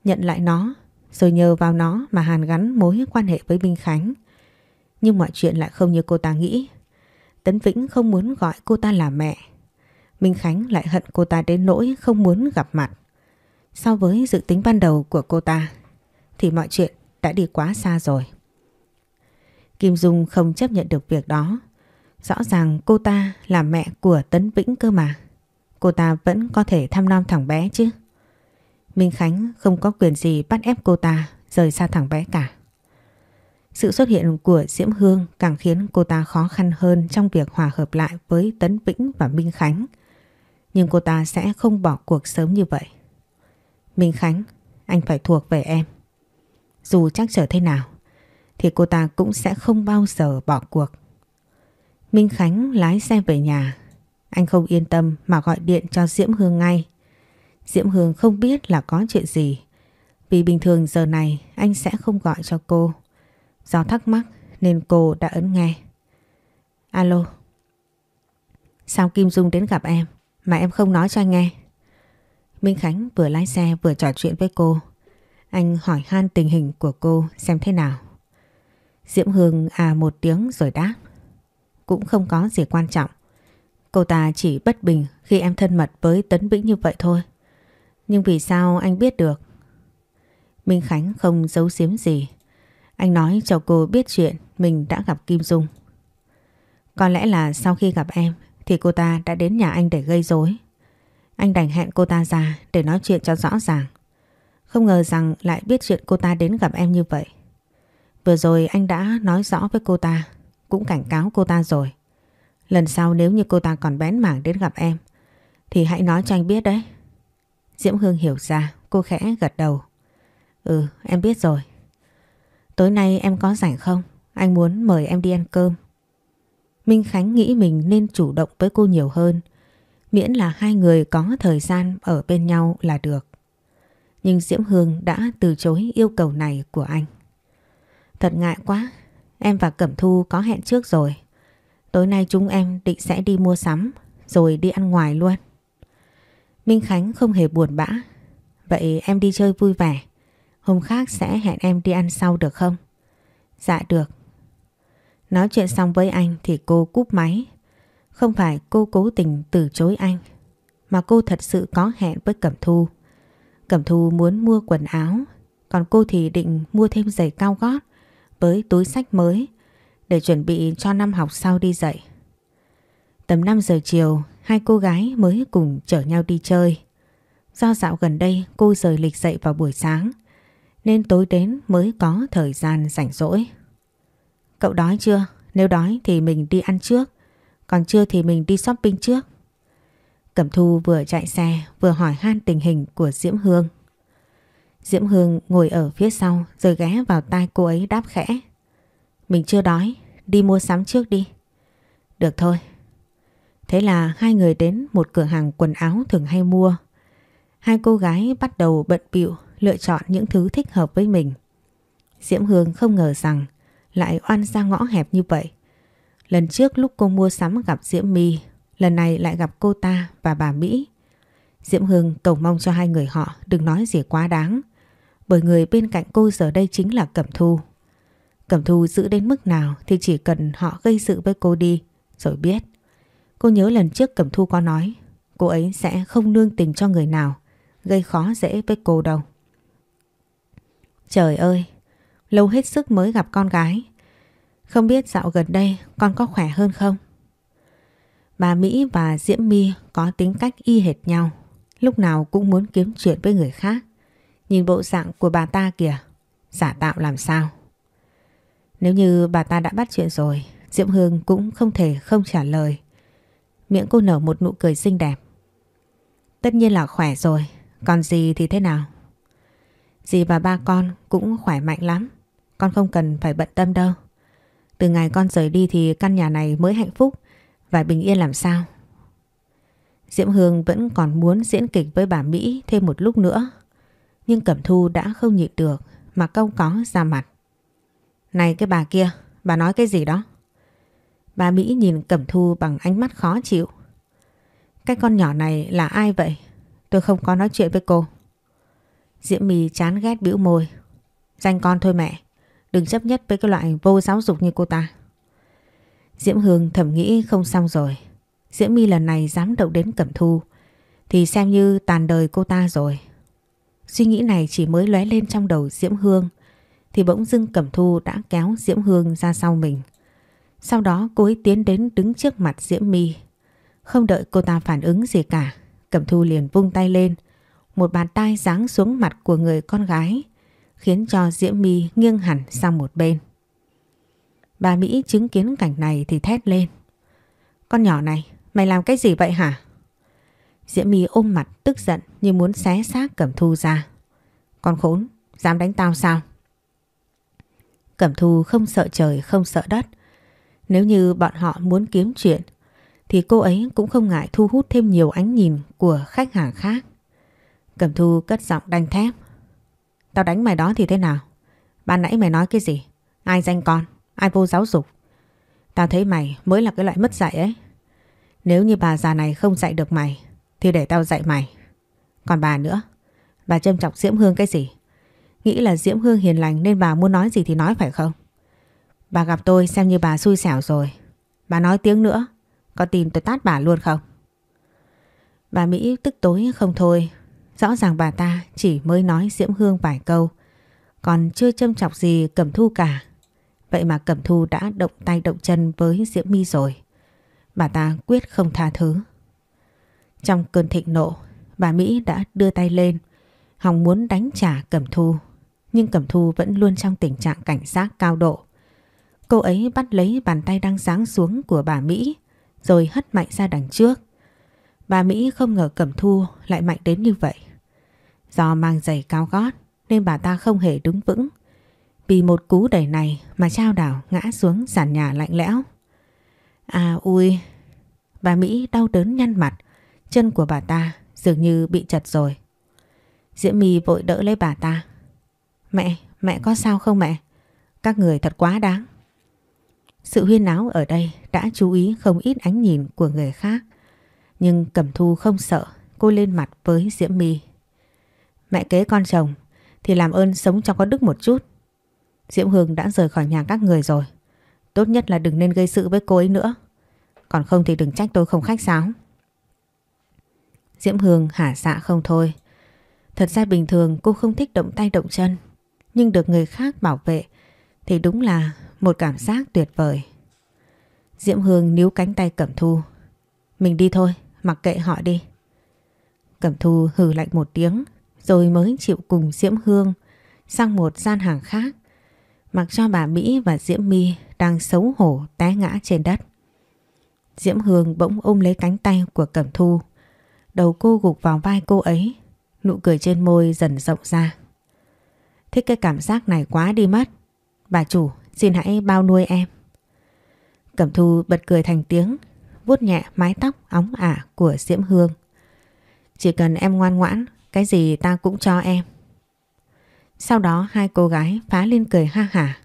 nhận lại nó, rồi nhờ vào nó mà hàn gắn mối quan hệ với Minh Khánh. Nhưng mọi chuyện lại không như cô ta nghĩ. Tấn Vĩnh không muốn gọi cô ta là mẹ. Minh Khánh lại hận cô ta đến nỗi không muốn gặp mặt. So với dự tính ban đầu của cô ta thì mọi chuyện đã đi quá xa rồi. Kim Dung không chấp nhận được việc đó. Rõ ràng cô ta là mẹ của Tấn Vĩnh cơ mà. Cô ta vẫn có thể thăm nom thằng bé chứ. Minh Khánh không có quyền gì bắt ép cô ta rời xa thằng bé cả. Sự xuất hiện của Diễm Hương càng khiến cô ta khó khăn hơn trong việc hòa hợp lại với Tấn Vĩnh và Minh Khánh. Nhưng cô ta sẽ không bỏ cuộc sớm như vậy. Minh Khánh, anh phải thuộc về em. Dù chắc trở thế nào, thì cô ta cũng sẽ không bao giờ bỏ cuộc. Minh Khánh lái xe về nhà. Anh không yên tâm mà gọi điện cho Diễm Hương ngay. Diễm Hương không biết là có chuyện gì. Vì bình thường giờ này, anh sẽ không gọi cho cô. Do thắc mắc nên cô đã ấn nghe. Alo. Sao Kim Dung đến gặp em mà em không nói cho anh nghe? Minh Khánh vừa lái xe vừa trò chuyện với cô. Anh hỏi han tình hình của cô xem thế nào. Diễm Hương à một tiếng rồi đáp. Cũng không có gì quan trọng. Cô ta chỉ bất bình khi em thân mật với Tấn Vĩnh như vậy thôi. Nhưng vì sao anh biết được? Minh Khánh không giấu giếm gì. Anh nói cho cô biết chuyện mình đã gặp Kim Dung. Có lẽ là sau khi gặp em thì cô ta đã đến nhà anh để gây rối. Anh đành hẹn cô ta ra để nói chuyện cho rõ ràng. Không ngờ rằng lại biết chuyện cô ta đến gặp em như vậy. Vừa rồi anh đã nói rõ với cô ta, cũng cảnh cáo cô ta rồi. Lần sau nếu như cô ta còn bén mảng đến gặp em, thì hãy nói cho anh biết đấy. Diễm Hương hiểu ra, cô khẽ gật đầu. Ừ, em biết rồi. Tối nay em có rảnh không? Anh muốn mời em đi ăn cơm. Minh Khánh nghĩ mình nên chủ động với cô nhiều hơn. Miễn là hai người có thời gian ở bên nhau là được. Nhưng Diễm Hương đã từ chối yêu cầu này của anh. Thật ngại quá, em và Cẩm Thu có hẹn trước rồi. Tối nay chúng em định sẽ đi mua sắm, rồi đi ăn ngoài luôn. Minh Khánh không hề buồn bã. Vậy em đi chơi vui vẻ. Hôm khác sẽ hẹn em đi ăn sau được không? Dạ được. Nói chuyện xong với anh thì cô cúp máy. Không phải cô cố tình từ chối anh. Mà cô thật sự có hẹn với Cẩm Thu. Cẩm Thu muốn mua quần áo. Còn cô thì định mua thêm giày cao gót với túi sách mới để chuẩn bị cho năm học sau đi dạy. Tầm 5 giờ chiều, hai cô gái mới cùng chở nhau đi chơi. Do dạo gần đây cô rời lịch dậy vào buổi sáng, nên tối đến mới có thời gian rảnh rỗi. Cậu đói chưa? Nếu đói thì mình đi ăn trước, còn chưa thì mình đi shopping trước. Cẩm Thu vừa chạy xe vừa hỏi han tình hình của Diễm Hương. Diễm Hương ngồi ở phía sau rồi ghé vào tai cô ấy đáp khẽ. Mình chưa đói, đi mua sắm trước đi. Được thôi. Thế là hai người đến một cửa hàng quần áo thường hay mua. Hai cô gái bắt đầu bận bịu lựa chọn những thứ thích hợp với mình. Diễm Hương không ngờ rằng lại oan ra ngõ hẹp như vậy. Lần trước lúc cô mua sắm gặp Diễm My, lần này lại gặp cô ta và bà Mỹ. Diễm Hương cầu mong cho hai người họ đừng nói gì quá đáng. Bởi người bên cạnh cô giờ đây chính là Cẩm Thu. Cẩm Thu giữ đến mức nào thì chỉ cần họ gây sự với cô đi, rồi biết. Cô nhớ lần trước Cẩm Thu có nói cô ấy sẽ không nương tình cho người nào gây khó dễ với cô đâu. Trời ơi, lâu hết sức mới gặp con gái. Không biết dạo gần đây con có khỏe hơn không? Bà Mỹ và Diễm My có tính cách y hệt nhau, lúc nào cũng muốn kiếm chuyện với người khác. Nhìn bộ dạng của bà ta kìa, giả tạo làm sao? Nếu như bà ta đã bắt chuyện rồi, Diễm Hương cũng không thể không trả lời. Miệng cô nở một nụ cười xinh đẹp. Tất nhiên là khỏe rồi, còn gì thì thế nào? Dì và ba con cũng khỏe mạnh lắm, con không cần phải bận tâm đâu. Từ ngày con rời đi thì căn nhà này mới hạnh phúc và bình yên làm sao. Diễm Hương vẫn còn muốn diễn kịch với bà Mỹ thêm một lúc nữa. Nhưng Cẩm Thu đã không nhịn được mà câu có ra mặt. Này cái bà kia, bà nói cái gì đó? Bà Mỹ nhìn Cẩm Thu bằng ánh mắt khó chịu. Cái con nhỏ này là ai vậy? Tôi không có nói chuyện với cô. Diễm My chán ghét bĩu môi. Danh con thôi mẹ. Đừng chấp nhất với cái loại vô giáo dục như cô ta. Diễm Hương thầm nghĩ không xong rồi. Diễm My lần này dám động đến Cẩm Thu thì xem như tàn đời cô ta rồi. Suy nghĩ này chỉ mới lóe lên trong đầu Diễm Hương thì bỗng dưng Cẩm Thu đã kéo Diễm Hương ra sau mình. Sau đó cô ấy tiến đến đứng trước mặt Diễm My. Không đợi cô ta phản ứng gì cả, Cẩm Thu liền vung tay lên. Một bàn tay giáng xuống mặt của người con gái khiến cho Diễm My nghiêng hẳn sang một bên. Bà Mỹ chứng kiến cảnh này thì thét lên. Con nhỏ này, mày làm cái gì vậy hả? Diễm My ôm mặt tức giận như muốn xé xác Cẩm Thu ra. Con khốn, dám đánh tao sao? Cẩm Thu không sợ trời không sợ đất. Nếu như bọn họ muốn kiếm chuyện thì cô ấy cũng không ngại thu hút thêm nhiều ánh nhìn của khách hàng khác. Cẩm Thu cất giọng đanh thép. Tao đánh mày đó thì thế nào? Ban nãy mày nói cái gì? Ai danh con? Ai vô giáo dục? Tao thấy mày mới là cái loại mất dạy ấy. Nếu như bà già này không dạy được mày thì để tao dạy mày. Còn bà nữa, bà châm chọc Diễm Hương cái gì? Nghĩ là Diễm Hương hiền lành nên bà muốn nói gì thì nói phải không? Bà gặp tôi xem như bà xui xẻo rồi. Bà nói tiếng nữa, có tin tôi tát bà luôn không? Bà Mỹ tức tối không thôi. Rõ ràng bà ta chỉ mới nói Diễm Hương vài câu. Còn chưa châm chọc gì Cẩm Thu cả. Vậy mà Cẩm Thu đã động tay động chân với Diễm My rồi. Bà ta quyết không tha thứ. Trong cơn thịnh nộ, bà Mỹ đã đưa tay lên, hòng muốn đánh trả Cẩm Thu. Nhưng Cẩm Thu vẫn luôn trong tình trạng cảnh giác cao độ. Cô ấy bắt lấy bàn tay đang giáng xuống của bà Mỹ, rồi hất mạnh ra đằng trước. Bà Mỹ không ngờ Cẩm Thu lại mạnh đến như vậy. Do mang giày cao gót nên bà ta không hề đứng vững. Vì một cú đẩy này mà trao đảo ngã xuống sàn nhà lạnh lẽo. À ui, bà Mỹ đau đớn nhăn mặt, chân của bà ta dường như bị chật rồi. Diễm My vội đỡ lấy bà ta. Mẹ, mẹ có sao không mẹ? Các người thật quá đáng. Sự huyên náo ở đây đã chú ý không ít ánh nhìn của người khác. Nhưng Cẩm Thu không sợ, cô lên mặt với Diễm My. Mẹ kế con chồng thì làm ơn sống cho có đức một chút. Diễm Hương đã rời khỏi nhà các người rồi. Tốt nhất là đừng nên gây sự với cô ấy nữa. Còn không thì đừng trách tôi không khách sáo. Diễm Hương hả dạ không thôi. Thật ra bình thường cô không thích động tay động chân. Nhưng được người khác bảo vệ thì đúng là một cảm giác tuyệt vời. Diễm Hương níu cánh tay Cẩm Thu. Mình đi thôi, mặc kệ họ đi. Cẩm Thu hừ lạnh một tiếng rồi mới chịu cùng Diễm Hương sang một gian hàng khác mặc cho bà Mỹ và Diễm My đang xấu hổ té ngã trên đất. Diễm Hương bỗng ôm lấy cánh tay của Cẩm Thu. Đầu cô gục vào vai cô ấy, nụ cười trên môi dần rộng ra. Thích cái cảm giác này quá đi mất. Bà chủ, xin hãy bao nuôi em. Cẩm Thu bật cười thành tiếng, vuốt nhẹ mái tóc óng ả của Diễm Hương. Chỉ cần em ngoan ngoãn, cái gì ta cũng cho em. Sau đó hai cô gái phá lên cười ha hả.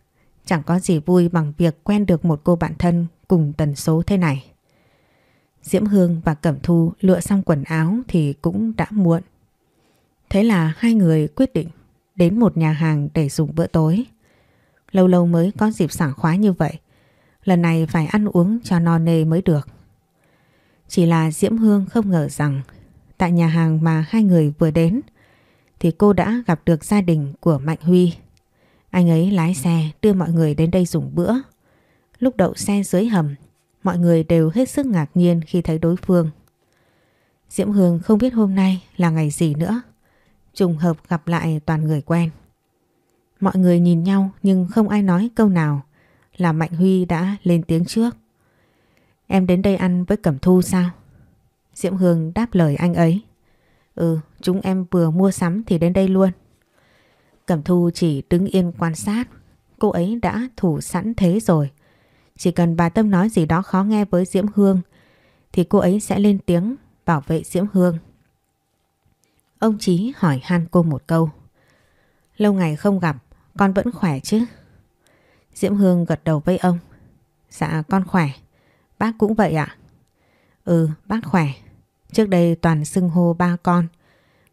Chẳng có gì vui bằng việc quen được một cô bạn thân cùng tần số thế này. Diễm Hương và Cẩm Thu lựa xong quần áo thì cũng đã muộn. Thế là hai người quyết định đến một nhà hàng để dùng bữa tối. Lâu lâu mới có dịp sảng khoái như vậy. Lần này phải ăn uống cho no nê mới được. Chỉ là Diễm Hương không ngờ rằng tại nhà hàng mà hai người vừa đến thì cô đã gặp được gia đình của Mạnh Huy. Anh ấy lái xe đưa mọi người đến đây dùng bữa. Lúc đậu xe dưới hầm, mọi người đều hết sức ngạc nhiên khi thấy đối phương. Diễm Hương không biết hôm nay là ngày gì nữa. Trùng hợp gặp lại toàn người quen. Mọi người nhìn nhau nhưng không ai nói câu nào là Mạnh Huy đã lên tiếng trước. Em đến đây ăn với Cẩm Thu sao? Diễm Hương đáp lời anh ấy. Ừ, chúng em vừa mua sắm thì đến đây luôn. Cẩm Thu chỉ đứng yên quan sát. Cô ấy đã thủ sẵn thế rồi. Chỉ cần bà Tâm nói gì đó khó nghe với Diễm Hương thì cô ấy sẽ lên tiếng bảo vệ Diễm Hương. Ông Chí hỏi han cô một câu. Lâu ngày không gặp, con vẫn khỏe chứ? Diễm Hương gật đầu với ông. Dạ con khỏe. Bác cũng vậy ạ? Ừ, bác khỏe. Trước đây toàn xưng hô ba con.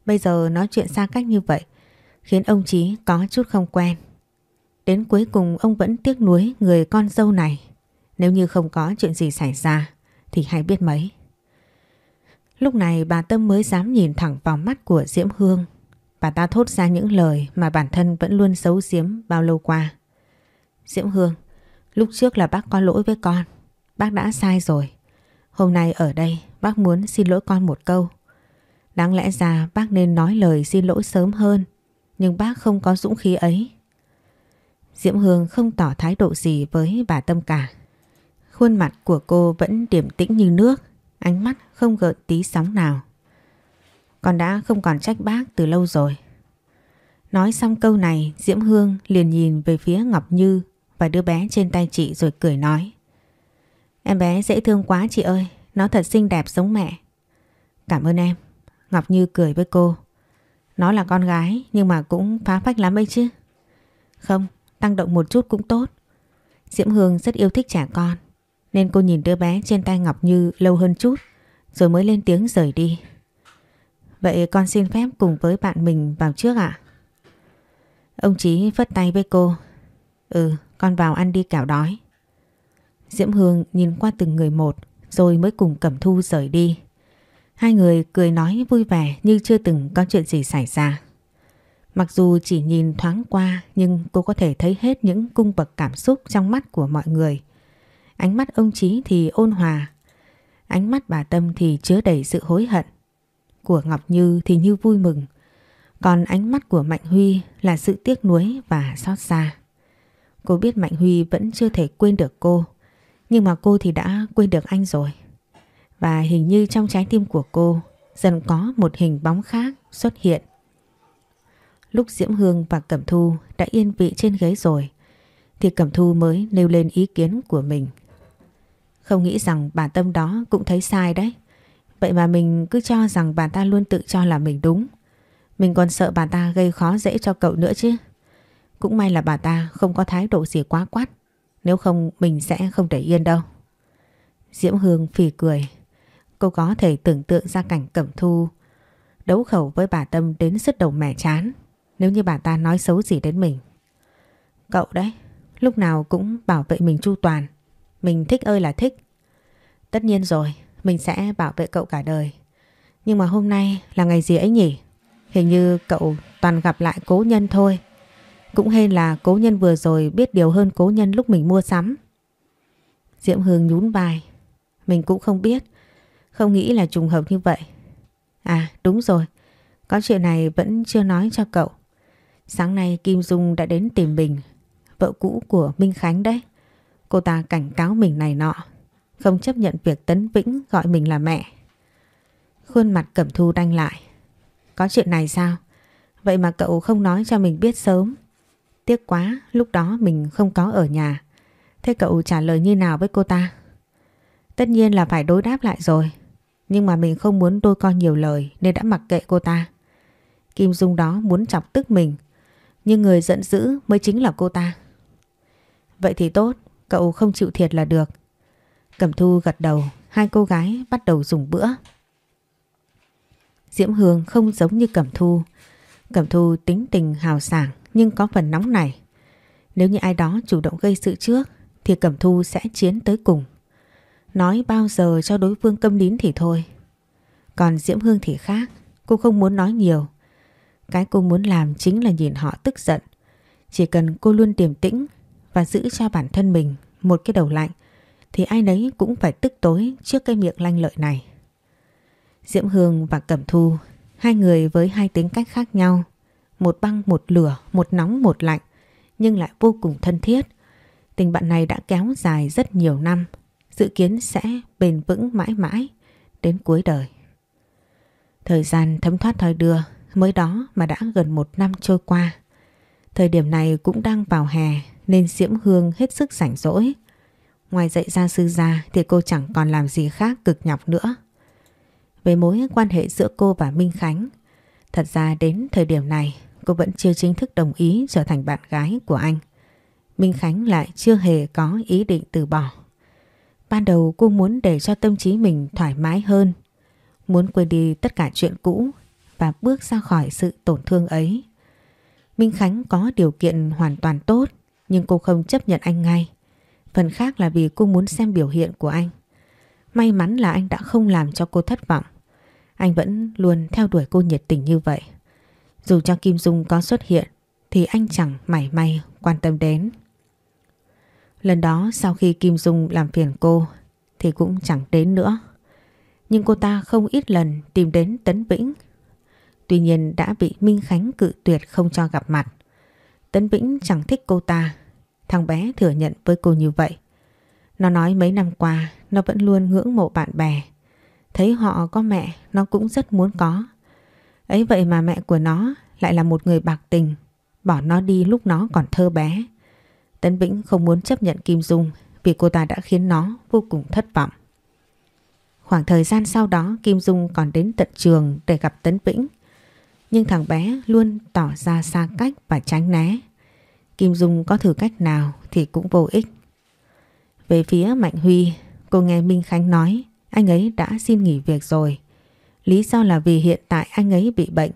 Bây giờ nói chuyện xa cách như vậy khiến ông Chí có chút không quen. Đến cuối cùng ông vẫn tiếc nuối người con dâu này. Nếu như không có chuyện gì xảy ra thì hay biết mấy. Lúc này bà Tâm mới dám nhìn thẳng vào mắt của Diễm Hương. Bà ta thốt ra những lời mà bản thân vẫn luôn giấu giếm bao lâu qua. Diễm Hương, lúc trước là bác có lỗi với con. Bác đã sai rồi. Hôm nay ở đây bác muốn xin lỗi con một câu. Đáng lẽ ra bác nên nói lời xin lỗi sớm hơn. Nhưng bác không có dũng khí ấy. Diễm Hương không tỏ thái độ gì với bà Tâm cả. Khuôn mặt của cô vẫn điềm tĩnh như nước, ánh mắt không gợn tí sóng nào. Con đã không còn trách bác từ lâu rồi. Nói xong câu này, Diễm Hương liền nhìn về phía Ngọc Như và đứa bé trên tay chị rồi cười nói. Em bé dễ thương quá chị ơi, nó thật xinh đẹp giống mẹ. Cảm ơn em. Ngọc Như cười với cô. Nó là con gái nhưng mà cũng phá phách lắm ấy chứ. Không, tăng động một chút cũng tốt. Diễm Hương rất yêu thích trẻ con nên cô nhìn đứa bé trên tay Ngọc Như lâu hơn chút rồi mới lên tiếng rời đi. Vậy con xin phép cùng với bạn mình vào trước ạ. Ông Chí phất tay với cô. Ừ, con vào ăn đi cảo đói. Diễm Hương nhìn qua từng người một rồi mới cùng Cẩm Thu rời đi. Hai người cười nói vui vẻ như chưa từng có chuyện gì xảy ra. Mặc dù chỉ nhìn thoáng qua nhưng cô có thể thấy hết những cung bậc cảm xúc trong mắt của mọi người. Ánh mắt ông Chí thì ôn hòa, ánh mắt bà Tâm thì chứa đầy sự hối hận. Của Ngọc Như thì như vui mừng, còn ánh mắt của Mạnh Huy là sự tiếc nuối và xót xa. Cô biết Mạnh Huy vẫn chưa thể quên được cô, nhưng mà cô thì đã quên được anh rồi. Và hình như trong trái tim của cô dần có một hình bóng khác xuất hiện. Lúc Diễm Hương và Cẩm Thu đã yên vị trên ghế rồi thì Cẩm Thu mới nêu lên ý kiến của mình. Không nghĩ rằng bà Tâm đó cũng thấy sai đấy. Vậy mà mình cứ cho rằng bà ta luôn tự cho là mình đúng. Mình còn sợ bà ta gây khó dễ cho cậu nữa chứ. Cũng may là bà ta không có thái độ gì quá quát. Nếu không mình sẽ không để yên đâu. Diễm Hương phì cười. Cô có thể tưởng tượng ra cảnh Cẩm Thu đấu khẩu với bà Tâm đến sứt đầu mẻ chán nếu như bà ta nói xấu gì đến mình. Cậu đấy, lúc nào cũng bảo vệ mình chu toàn. Mình thích ơi là thích. Tất nhiên rồi, mình sẽ bảo vệ cậu cả đời. Nhưng mà hôm nay là ngày gì ấy nhỉ? Hình như cậu toàn gặp lại cố nhân thôi. Cũng hên là cố nhân vừa rồi biết điều hơn cố nhân lúc mình mua sắm. Diễm Hương nhún vai. Mình cũng không biết. Không nghĩ là trùng hợp như vậy. À đúng rồi. Có chuyện này vẫn chưa nói cho cậu. Sáng nay Kim Dung đã đến tìm mình. Vợ cũ của Minh Khánh đấy. Cô ta cảnh cáo mình này nọ. Không chấp nhận việc Tấn Vĩnh gọi mình là mẹ. Khuôn mặt Cẩm Thu đanh lại. Có chuyện này sao? Vậy mà cậu không nói cho mình biết sớm. Tiếc quá, lúc đó mình không có ở nhà. Thế cậu trả lời như nào với cô ta? Tất nhiên là phải đối đáp lại rồi. Nhưng mà mình không muốn đôi con nhiều lời nên đã mặc kệ cô ta. Kim Dung đó muốn chọc tức mình. Nhưng người giận dữ mới chính là cô ta. Vậy thì tốt, cậu không chịu thiệt là được. Cẩm Thu gật đầu, hai cô gái bắt đầu dùng bữa. Diễm Hương không giống như Cẩm Thu. Cẩm Thu tính tình hào sảng nhưng có phần nóng này. Nếu như ai đó chủ động gây sự trước thì Cẩm Thu sẽ chiến tới cùng. Nói bao giờ cho đối phương câm nín thì thôi. Còn Diễm Hương thì khác, cô không muốn nói nhiều. Cái cô muốn làm chính là nhìn họ tức giận. Chỉ cần cô luôn điềm tĩnh và giữ cho bản thân mình một cái đầu lạnh thì ai nấy cũng phải tức tối trước cái miệng lanh lợi này. Diễm Hương và Cẩm Thu, hai người với hai tính cách khác nhau, một băng một lửa, một nóng một lạnh, nhưng lại vô cùng thân thiết. Tình bạn này đã kéo dài rất nhiều năm, dự kiến sẽ bền vững mãi mãi đến cuối đời. Thời gian thấm thoát thời đưa, mới đó mà đã gần một năm trôi qua. Thời điểm này cũng đang vào hè nên Diễm Hương hết sức rảnh rỗi. Ngoài dạy gia sư gia thì cô chẳng còn làm gì khác cực nhọc nữa. Về mối quan hệ giữa cô và Minh Khánh, thật ra đến thời điểm này cô vẫn chưa chính thức đồng ý trở thành bạn gái của anh. Minh Khánh lại chưa hề có ý định từ bỏ. Ban đầu cô muốn để cho tâm trí mình thoải mái hơn, muốn quên đi tất cả chuyện cũ và bước ra khỏi sự tổn thương ấy. Minh Khánh có điều kiện hoàn toàn tốt nhưng cô không chấp nhận anh ngay. Phần khác là vì cô muốn xem biểu hiện của anh. May mắn là anh đã không làm cho cô thất vọng. Anh vẫn luôn theo đuổi cô nhiệt tình như vậy. Dù cho Kim Dung có xuất hiện, thì anh chẳng mảy may quan tâm đến. Lần đó sau khi Kim Dung làm phiền cô, thì cũng chẳng đến nữa. Nhưng cô ta không ít lần tìm đến Tấn Vĩnh. Tuy nhiên đã bị Minh Khánh cự tuyệt không cho gặp mặt. Tấn Vĩnh chẳng thích cô ta. Thằng bé thừa nhận với cô như vậy. Nó nói mấy năm qua, nó vẫn luôn ngưỡng mộ bạn bè. Thấy họ có mẹ, nó cũng rất muốn có. Ấy vậy mà mẹ của nó lại là một người bạc tình. Bỏ nó đi lúc nó còn thơ bé. Tấn Vĩnh không muốn chấp nhận Kim Dung vì cô ta đã khiến nó vô cùng thất vọng. Khoảng thời gian sau đó, Kim Dung còn đến tận trường để gặp Tấn Vĩnh. Nhưng thằng bé luôn tỏ ra xa cách và tránh né. Kim Dung có thử cách nào thì cũng vô ích. Về phía Mạnh Huy, cô nghe Minh Khánh nói anh ấy đã xin nghỉ việc rồi. Lý do là vì hiện tại anh ấy bị bệnh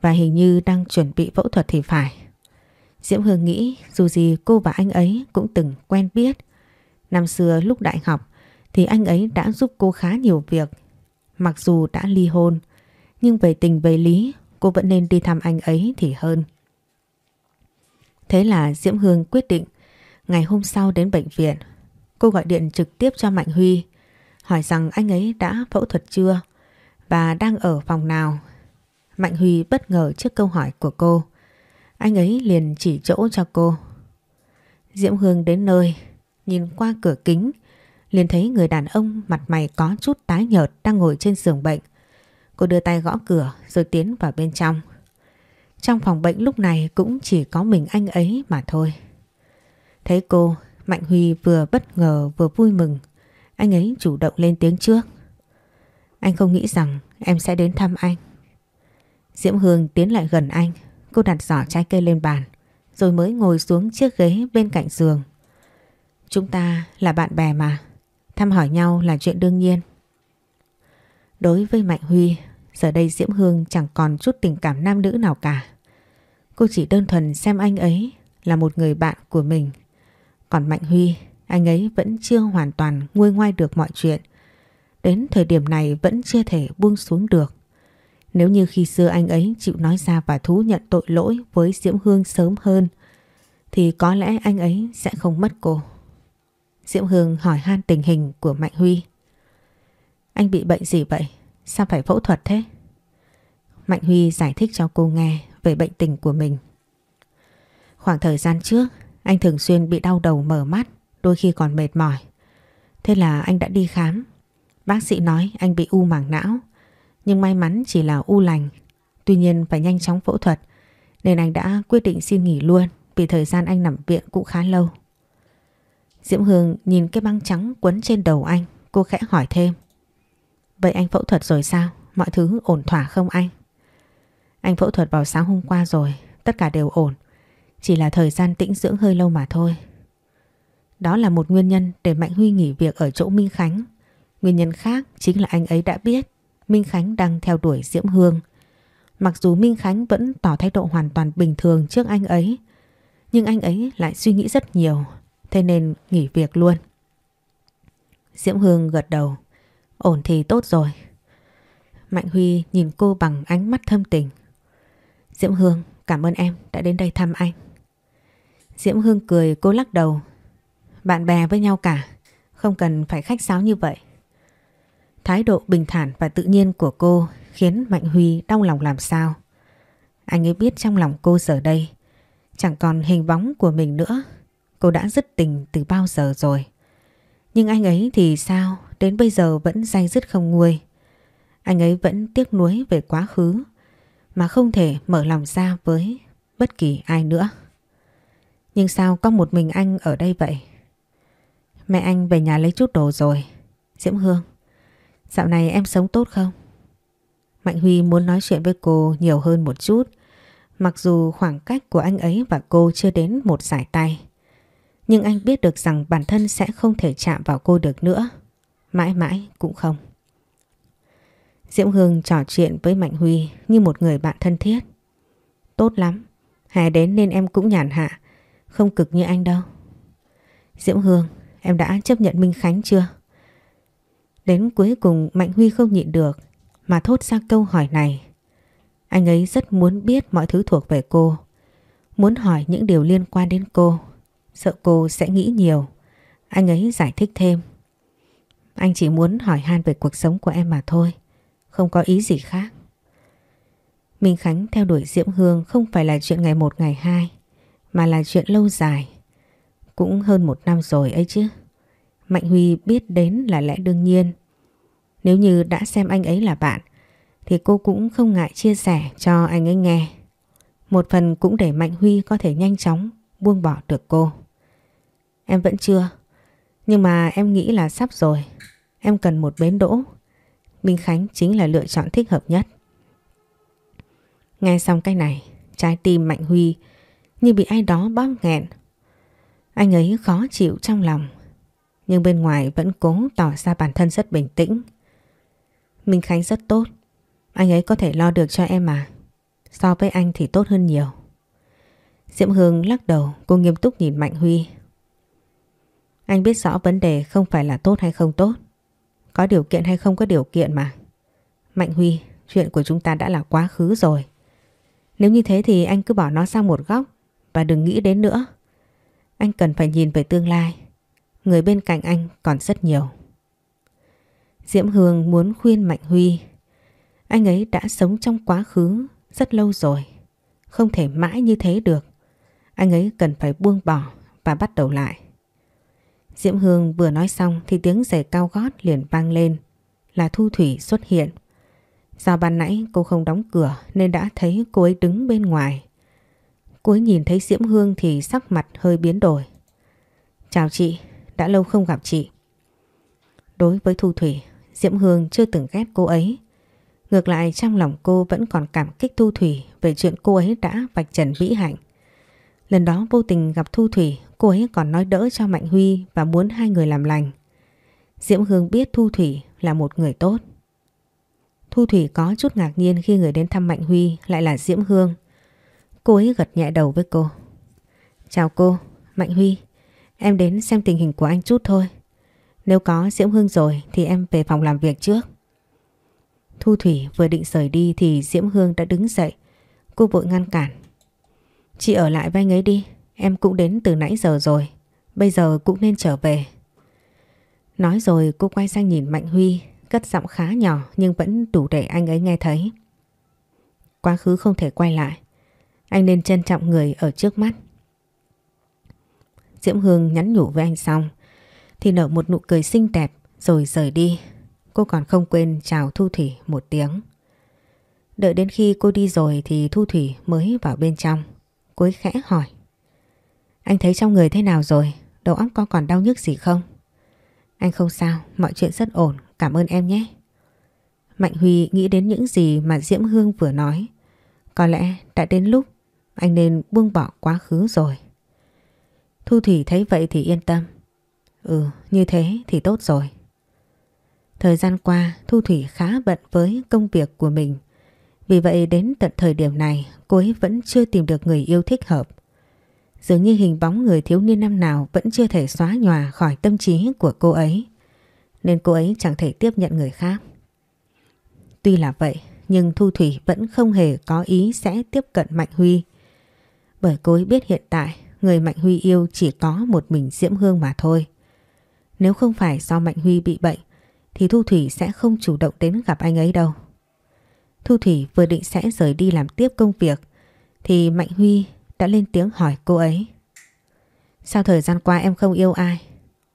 và hình như đang chuẩn bị phẫu thuật thì phải. Diễm Hương nghĩ dù gì cô và anh ấy cũng từng quen biết. Năm xưa lúc đại học thì anh ấy đã giúp cô khá nhiều việc. Mặc dù đã ly hôn, nhưng về tình về lý cô vẫn nên đi thăm anh ấy thì hơn. Thế là Diễm Hương quyết định ngày hôm sau đến bệnh viện. Cô gọi điện trực tiếp cho Mạnh Huy hỏi rằng anh ấy đã phẫu thuật chưa và đang ở phòng nào. Mạnh Huy bất ngờ trước câu hỏi của cô. Anh ấy liền chỉ chỗ cho cô. Diễm Hương đến nơi, nhìn qua cửa kính, liền thấy người đàn ông mặt mày có chút tái nhợt đang ngồi trên giường bệnh. Cô đưa tay gõ cửa rồi tiến vào bên trong. Trong phòng bệnh lúc này cũng chỉ có mình anh ấy mà thôi. Thấy cô, Mạnh Huy vừa bất ngờ vừa vui mừng. Anh ấy chủ động lên tiếng trước. Anh không nghĩ rằng em sẽ đến thăm anh. Diễm Hương tiến lại gần anh. Cô đặt giỏ trái cây lên bàn. Rồi mới ngồi xuống chiếc ghế bên cạnh giường. Chúng ta là bạn bè mà. Thăm hỏi nhau là chuyện đương nhiên. Đối với Mạnh Huy, giờ đây Diễm Hương chẳng còn chút tình cảm nam nữ nào cả. Cô chỉ đơn thuần xem anh ấy là một người bạn của mình. Còn Mạnh Huy, anh ấy vẫn chưa hoàn toàn nguôi ngoai được mọi chuyện. Đến thời điểm này vẫn chưa thể buông xuống được. Nếu như khi xưa anh ấy chịu nói ra và thú nhận tội lỗi với Diễm Hương sớm hơn, thì có lẽ anh ấy sẽ không mất cô. Diễm Hương hỏi han tình hình của Mạnh Huy. Anh bị bệnh gì vậy? Sao phải phẫu thuật thế? Mạnh Huy giải thích cho cô nghe về bệnh tình của mình. Khoảng thời gian trước, anh thường xuyên bị đau đầu mở mắt, đôi khi còn mệt mỏi. Thế là anh đã đi khám. Bác sĩ nói anh bị u màng não, nhưng may mắn chỉ là u lành. Tuy nhiên phải nhanh chóng phẫu thuật, nên anh đã quyết định xin nghỉ luôn vì thời gian anh nằm viện cũng khá lâu. Diễm Hương nhìn cái băng trắng quấn trên đầu anh, cô khẽ hỏi thêm. Vậy anh phẫu thuật rồi sao? Mọi thứ ổn thỏa không anh? Anh phẫu thuật vào sáng hôm qua rồi, tất cả đều ổn. Chỉ là thời gian tĩnh dưỡng hơi lâu mà thôi. Đó là một nguyên nhân để Mạnh Huy nghỉ việc ở chỗ Minh Khánh. Nguyên nhân khác chính là anh ấy đã biết Minh Khánh đang theo đuổi Diễm Hương. Mặc dù Minh Khánh vẫn tỏ thái độ hoàn toàn bình thường trước anh ấy, nhưng anh ấy lại suy nghĩ rất nhiều, thế nên nghỉ việc luôn. Diễm Hương gật đầu. Ổn thì tốt rồi. Mạnh Huy nhìn cô bằng ánh mắt thâm tình. Diễm Hương cảm ơn em đã đến đây thăm anh. Diễm Hương cười cô lắc đầu. Bạn bè với nhau cả, không cần phải khách sáo như vậy. Thái độ bình thản và tự nhiên của cô khiến Mạnh Huy đau lòng làm sao. Anh ấy biết trong lòng cô giờ đây chẳng còn hình bóng của mình nữa. Cô đã dứt tình từ bao giờ rồi. Nhưng anh ấy thì sao đến bây giờ vẫn day dứt không nguôi. Anh ấy vẫn tiếc nuối về quá khứ mà không thể mở lòng ra với bất kỳ ai nữa. Nhưng sao có một mình anh ở đây vậy? Mẹ anh về nhà lấy chút đồ rồi. Diễm Hương, dạo này em sống tốt không? Mạnh Huy muốn nói chuyện với cô nhiều hơn một chút. Mặc dù khoảng cách của anh ấy và cô chưa đến một giải tay. Nhưng anh biết được rằng bản thân sẽ không thể chạm vào cô được nữa. Mãi mãi cũng không. Diễm Hương trò chuyện với Mạnh Huy như một người bạn thân thiết. Tốt lắm. Hè đến nên em cũng nhàn hạ. Không cực như anh đâu. Diễm Hương, em đã chấp nhận Minh Khánh chưa? Đến cuối cùng Mạnh Huy không nhịn được mà thốt ra câu hỏi này. Anh ấy rất muốn biết mọi thứ thuộc về cô. Muốn hỏi những điều liên quan đến cô. Sợ cô sẽ nghĩ nhiều. Anh ấy giải thích thêm. Anh chỉ muốn hỏi han về cuộc sống của em mà thôi. Không có ý gì khác. Minh Khánh theo đuổi Diễm Hương không phải là chuyện ngày một ngày hai. Mà là chuyện lâu dài. Cũng hơn một năm rồi ấy chứ. Mạnh Huy biết đến là lẽ đương nhiên. Nếu như đã xem anh ấy là bạn thì cô cũng không ngại chia sẻ cho anh ấy nghe. Một phần cũng để Mạnh Huy có thể nhanh chóng buông bỏ được cô. Em vẫn chưa, nhưng mà em nghĩ là sắp rồi. Em cần một bến đỗ. Minh Khánh chính là lựa chọn thích hợp nhất. Nghe xong cái này, trái tim Mạnh Huy như bị ai đó bóp nghẹn. Anh ấy khó chịu trong lòng, nhưng bên ngoài vẫn cố tỏ ra bản thân rất bình tĩnh. Minh Khánh rất tốt, anh ấy có thể lo được cho em mà. So với anh thì tốt hơn nhiều. Diễm Hương lắc đầu, cô nghiêm túc nhìn Mạnh Huy. Anh biết rõ vấn đề không phải là tốt hay không tốt. Có điều kiện hay không có điều kiện mà. Mạnh Huy, chuyện của chúng ta đã là quá khứ rồi. Nếu như thế thì anh cứ bỏ nó sang một góc và đừng nghĩ đến nữa. Anh cần phải nhìn về tương lai. Người bên cạnh anh còn rất nhiều. Diễm Hương muốn khuyên Mạnh Huy anh ấy đã sống trong quá khứ rất lâu rồi. Không thể mãi như thế được. Anh ấy cần phải buông bỏ và bắt đầu lại. Diễm Hương vừa nói xong thì tiếng giày cao gót liền vang lên là Thu Thủy xuất hiện. Do ban nãy cô không đóng cửa nên đã thấy cô ấy đứng bên ngoài. Cô ấy nhìn thấy Diễm Hương thì sắc mặt hơi biến đổi. Chào chị, đã lâu không gặp chị. Đối với Thu Thủy, Diễm Hương chưa từng ghét cô ấy. Ngược lại trong lòng cô vẫn còn cảm kích Thu Thủy về chuyện cô ấy đã vạch trần Vĩ Hạnh. Lần đó vô tình gặp Thu Thủy, cô ấy còn nói đỡ cho Mạnh Huy và muốn hai người làm lành. Diễm Hương biết Thu Thủy là một người tốt. Thu Thủy có chút ngạc nhiên khi người đến thăm Mạnh Huy lại là Diễm Hương. Cô ấy gật nhẹ đầu với cô. Chào cô, Mạnh Huy. Em đến xem tình hình của anh chút thôi. Nếu có Diễm Hương rồi thì em về phòng làm việc trước. Thu Thủy vừa định rời đi thì Diễm Hương đã đứng dậy. Cô vội ngăn cản. Chị ở lại với anh ấy đi. Em cũng đến từ nãy giờ rồi. Bây giờ cũng nên trở về. Nói rồi cô quay sang nhìn Mạnh Huy. Cất giọng khá nhỏ nhưng vẫn đủ để anh ấy nghe thấy. Quá khứ không thể quay lại. Anh nên trân trọng người ở trước mắt. Diễm Hương nhắn nhủ với anh xong, thì nở một nụ cười xinh đẹp rồi rời đi Cô còn không quên chào Thu Thủy một tiếng. Đợi đến khi cô đi rồi thì Thu Thủy mới vào bên trong. Cô ấy khẽ hỏi. Anh thấy trong người thế nào rồi? Đầu óc có còn đau nhức gì không? Anh không sao, mọi chuyện rất ổn, cảm ơn em nhé. Mạnh Huy nghĩ đến những gì mà Diễm Hương vừa nói. Có lẽ đã đến lúc anh nên buông bỏ quá khứ rồi. Thu Thủy thấy vậy thì yên tâm. Ừ, như thế thì tốt rồi. Thời gian qua Thu Thủy khá bận với công việc của mình. Vì vậy đến tận thời điểm này cô ấy vẫn chưa tìm được người yêu thích hợp. Dường như hình bóng người thiếu niên năm nào vẫn chưa thể xóa nhòa khỏi tâm trí của cô ấy. nên cô ấy chẳng thể tiếp nhận người khác. Tuy là vậy, nhưng Thu Thủy vẫn không hề có ý sẽ tiếp cận Mạnh Huy. Bởi cô ấy biết hiện tại, người Mạnh Huy yêu chỉ có một mình Diễm Hương mà thôi. Nếu không phải do Mạnh Huy bị bệnh, thì Thu Thủy sẽ không chủ động đến gặp anh ấy đâu. Thu Thủy vừa định sẽ rời đi làm tiếp công việc, thì Mạnh Huy đã lên tiếng hỏi cô ấy. Sao thời gian qua em không yêu ai?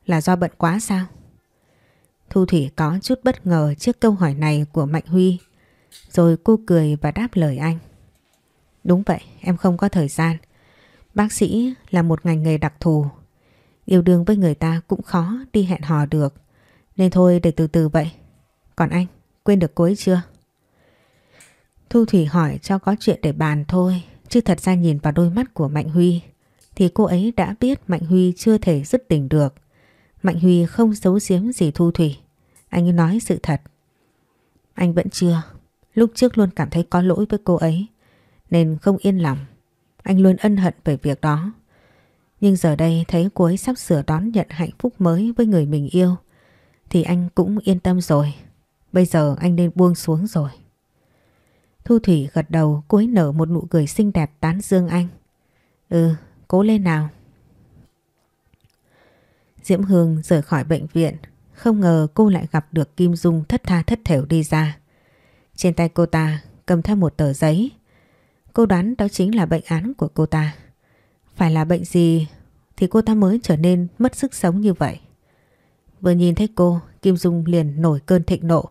Là do bận quá sao? Thu Thủy có chút bất ngờ trước câu hỏi này của Mạnh Huy. Rồi cô cười và đáp lời anh. Đúng vậy, em không có thời gian. Bác sĩ là một ngành nghề đặc thù. Yêu đương với người ta cũng khó đi hẹn hò được. Nên thôi để từ từ vậy. Còn anh, quên được cô ấy chưa? Thu Thủy hỏi cho có chuyện để bàn thôi. Chứ thật ra nhìn vào đôi mắt của Mạnh Huy, thì cô ấy đã biết Mạnh Huy chưa thể dứt tình được. Mạnh Huy không giấu giếm gì Thu Thủy. Anh nói sự thật. Anh vẫn chưa. Lúc trước luôn cảm thấy có lỗi với cô ấy. Nên không yên lòng. Anh luôn ân hận về việc đó. Nhưng giờ đây thấy cô ấy sắp sửa đón nhận hạnh phúc mới với người mình yêu. Thì anh cũng yên tâm rồi. Bây giờ anh nên buông xuống rồi. Thu Thủy gật đầu cúi nở một nụ cười xinh đẹp tán dương anh. Ừ, cố lên nào. Diễm Hương rời khỏi bệnh viện, không ngờ cô lại gặp được Kim Dung thất tha thất thểu đi ra. Trên tay cô ta cầm theo một tờ giấy. Cô đoán đó chính là bệnh án của cô ta. Phải là bệnh gì thì cô ta mới trở nên mất sức sống như vậy. Vừa nhìn thấy cô, Kim Dung liền nổi cơn thịnh nộ.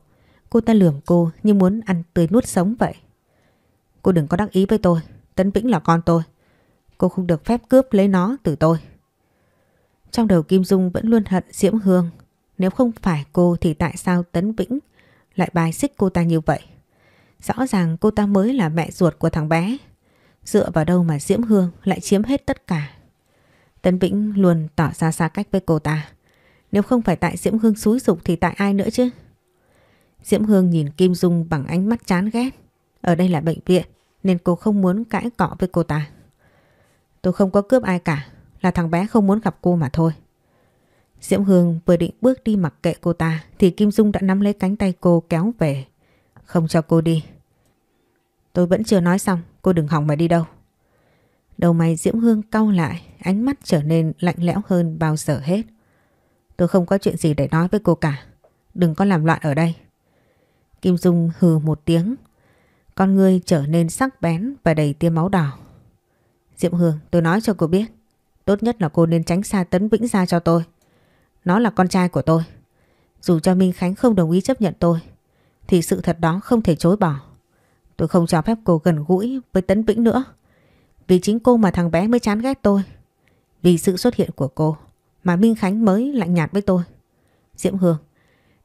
Cô ta lườm cô như muốn ăn tươi nuốt sống vậy. Cô đừng có đắc ý với tôi, Tấn Vĩnh là con tôi. Cô không được phép cướp lấy nó từ tôi. Trong đầu Kim Dung vẫn luôn hận Diễm Hương. Nếu không phải cô thì tại sao Tấn Vĩnh lại bài xích cô ta như vậy? Rõ ràng cô ta mới là mẹ ruột của thằng bé. Dựa vào đâu mà Diễm Hương lại chiếm hết tất cả. Tấn Vĩnh luôn tỏ ra xa cách với cô ta. Nếu không phải tại Diễm Hương xúi dục thì tại ai nữa chứ? Diễm Hương nhìn Kim Dung bằng ánh mắt chán ghét. Ở đây là bệnh viện nên cô không muốn cãi cọ với cô ta. Tôi không có cướp ai cả, là thằng bé không muốn gặp cô mà thôi. Diễm Hương vừa định bước đi mặc kệ cô ta thì Kim Dung đã nắm lấy cánh tay cô kéo về. Không cho cô đi. Tôi vẫn chưa nói xong, cô đừng hỏng mà đi đâu. Đầu mày Diễm Hương cau lại, ánh mắt trở nên lạnh lẽo hơn bao giờ hết. Tôi không có chuyện gì để nói với cô cả. Đừng có làm loạn ở đây. Kim Dung hừ một tiếng. Con người trở nên sắc bén và đầy tia máu đỏ. Diệm Hương tôi nói cho cô biết. Tốt nhất là cô nên tránh xa Tấn Vĩnh ra cho tôi. Nó là con trai của tôi. Dù cho Minh Khánh không đồng ý chấp nhận tôi thì sự thật đó không thể chối bỏ. Tôi không cho phép cô gần gũi với Tấn Vĩnh nữa. Vì chính cô mà thằng bé mới chán ghét tôi. Vì sự xuất hiện của cô mà Minh Khánh mới lạnh nhạt với tôi. Diễm Hương,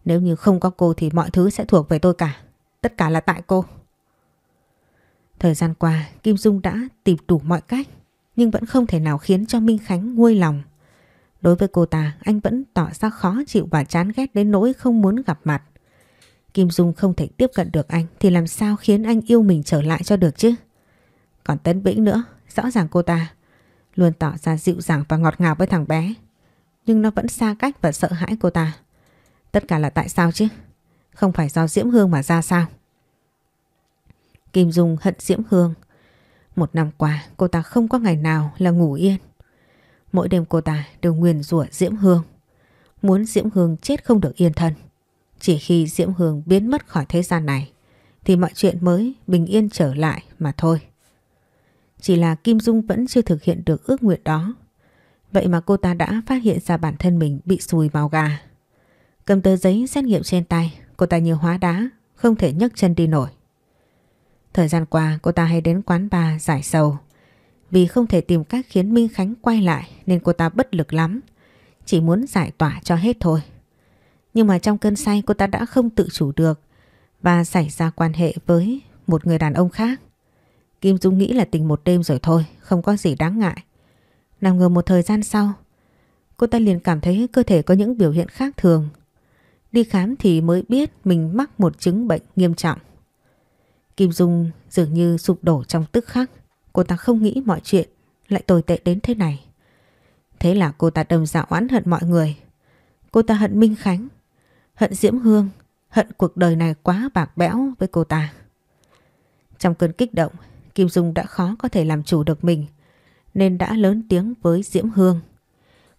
nếu như không có cô thì mọi thứ sẽ thuộc về tôi cả. Tất cả là tại cô. Thời gian qua Kim Dung đã tìm đủ mọi cách nhưng vẫn không thể nào khiến cho Minh Khánh nguôi lòng. Đối với cô ta anh vẫn tỏ ra khó chịu và chán ghét đến nỗi không muốn gặp mặt. Kim Dung không thể tiếp cận được anh thì làm sao khiến anh yêu mình trở lại cho được chứ? Còn Tấn Vĩnh nữa, rõ ràng cô ta luôn tỏ ra dịu dàng và ngọt ngào với thằng bé. Nhưng nó vẫn xa cách và sợ hãi cô ta. Tất cả là tại sao chứ? Không phải do Diễm Hương mà ra sao? Kim Dung hận Diễm Hương. Một năm qua cô ta không có ngày nào là ngủ yên. Mỗi đêm cô ta đều nguyền rủa Diễm Hương. Muốn Diễm Hương chết không được yên thân. Chỉ khi Diễm Hương biến mất khỏi thế gian này thì mọi chuyện mới bình yên trở lại mà thôi. Chỉ là Kim Dung vẫn chưa thực hiện được ước nguyện đó. Vậy mà cô ta đã phát hiện ra bản thân mình bị sùi màu gà. Cầm tờ giấy xét nghiệm trên tay, cô ta như hóa đá, không thể nhấc chân đi nổi. Thời gian qua cô ta hay đến quán bar giải sầu. Vì không thể tìm cách khiến Minh Khánh quay lại nên cô ta bất lực lắm. Chỉ muốn giải tỏa cho hết thôi. Nhưng mà trong cơn say cô ta đã không tự chủ được và xảy ra quan hệ với một người đàn ông khác. Kim Dung nghĩ là tình một đêm rồi thôi, không có gì đáng ngại. Nằm ngờ một thời gian sau, cô ta liền cảm thấy cơ thể có những biểu hiện khác thường. Đi khám thì mới biết mình mắc một chứng bệnh nghiêm trọng. Kim Dung dường như sụp đổ trong tức khắc. Cô ta không nghĩ mọi chuyện lại tồi tệ đến thế này. Thế là cô ta đâm dạo oán hận mọi người. Cô ta hận Minh Khánh. Hận Diễm Hương, hận cuộc đời này quá bạc bẽo với cô ta. Trong cơn kích động, Kim Dung đã khó có thể làm chủ được mình nên đã lớn tiếng với Diễm Hương.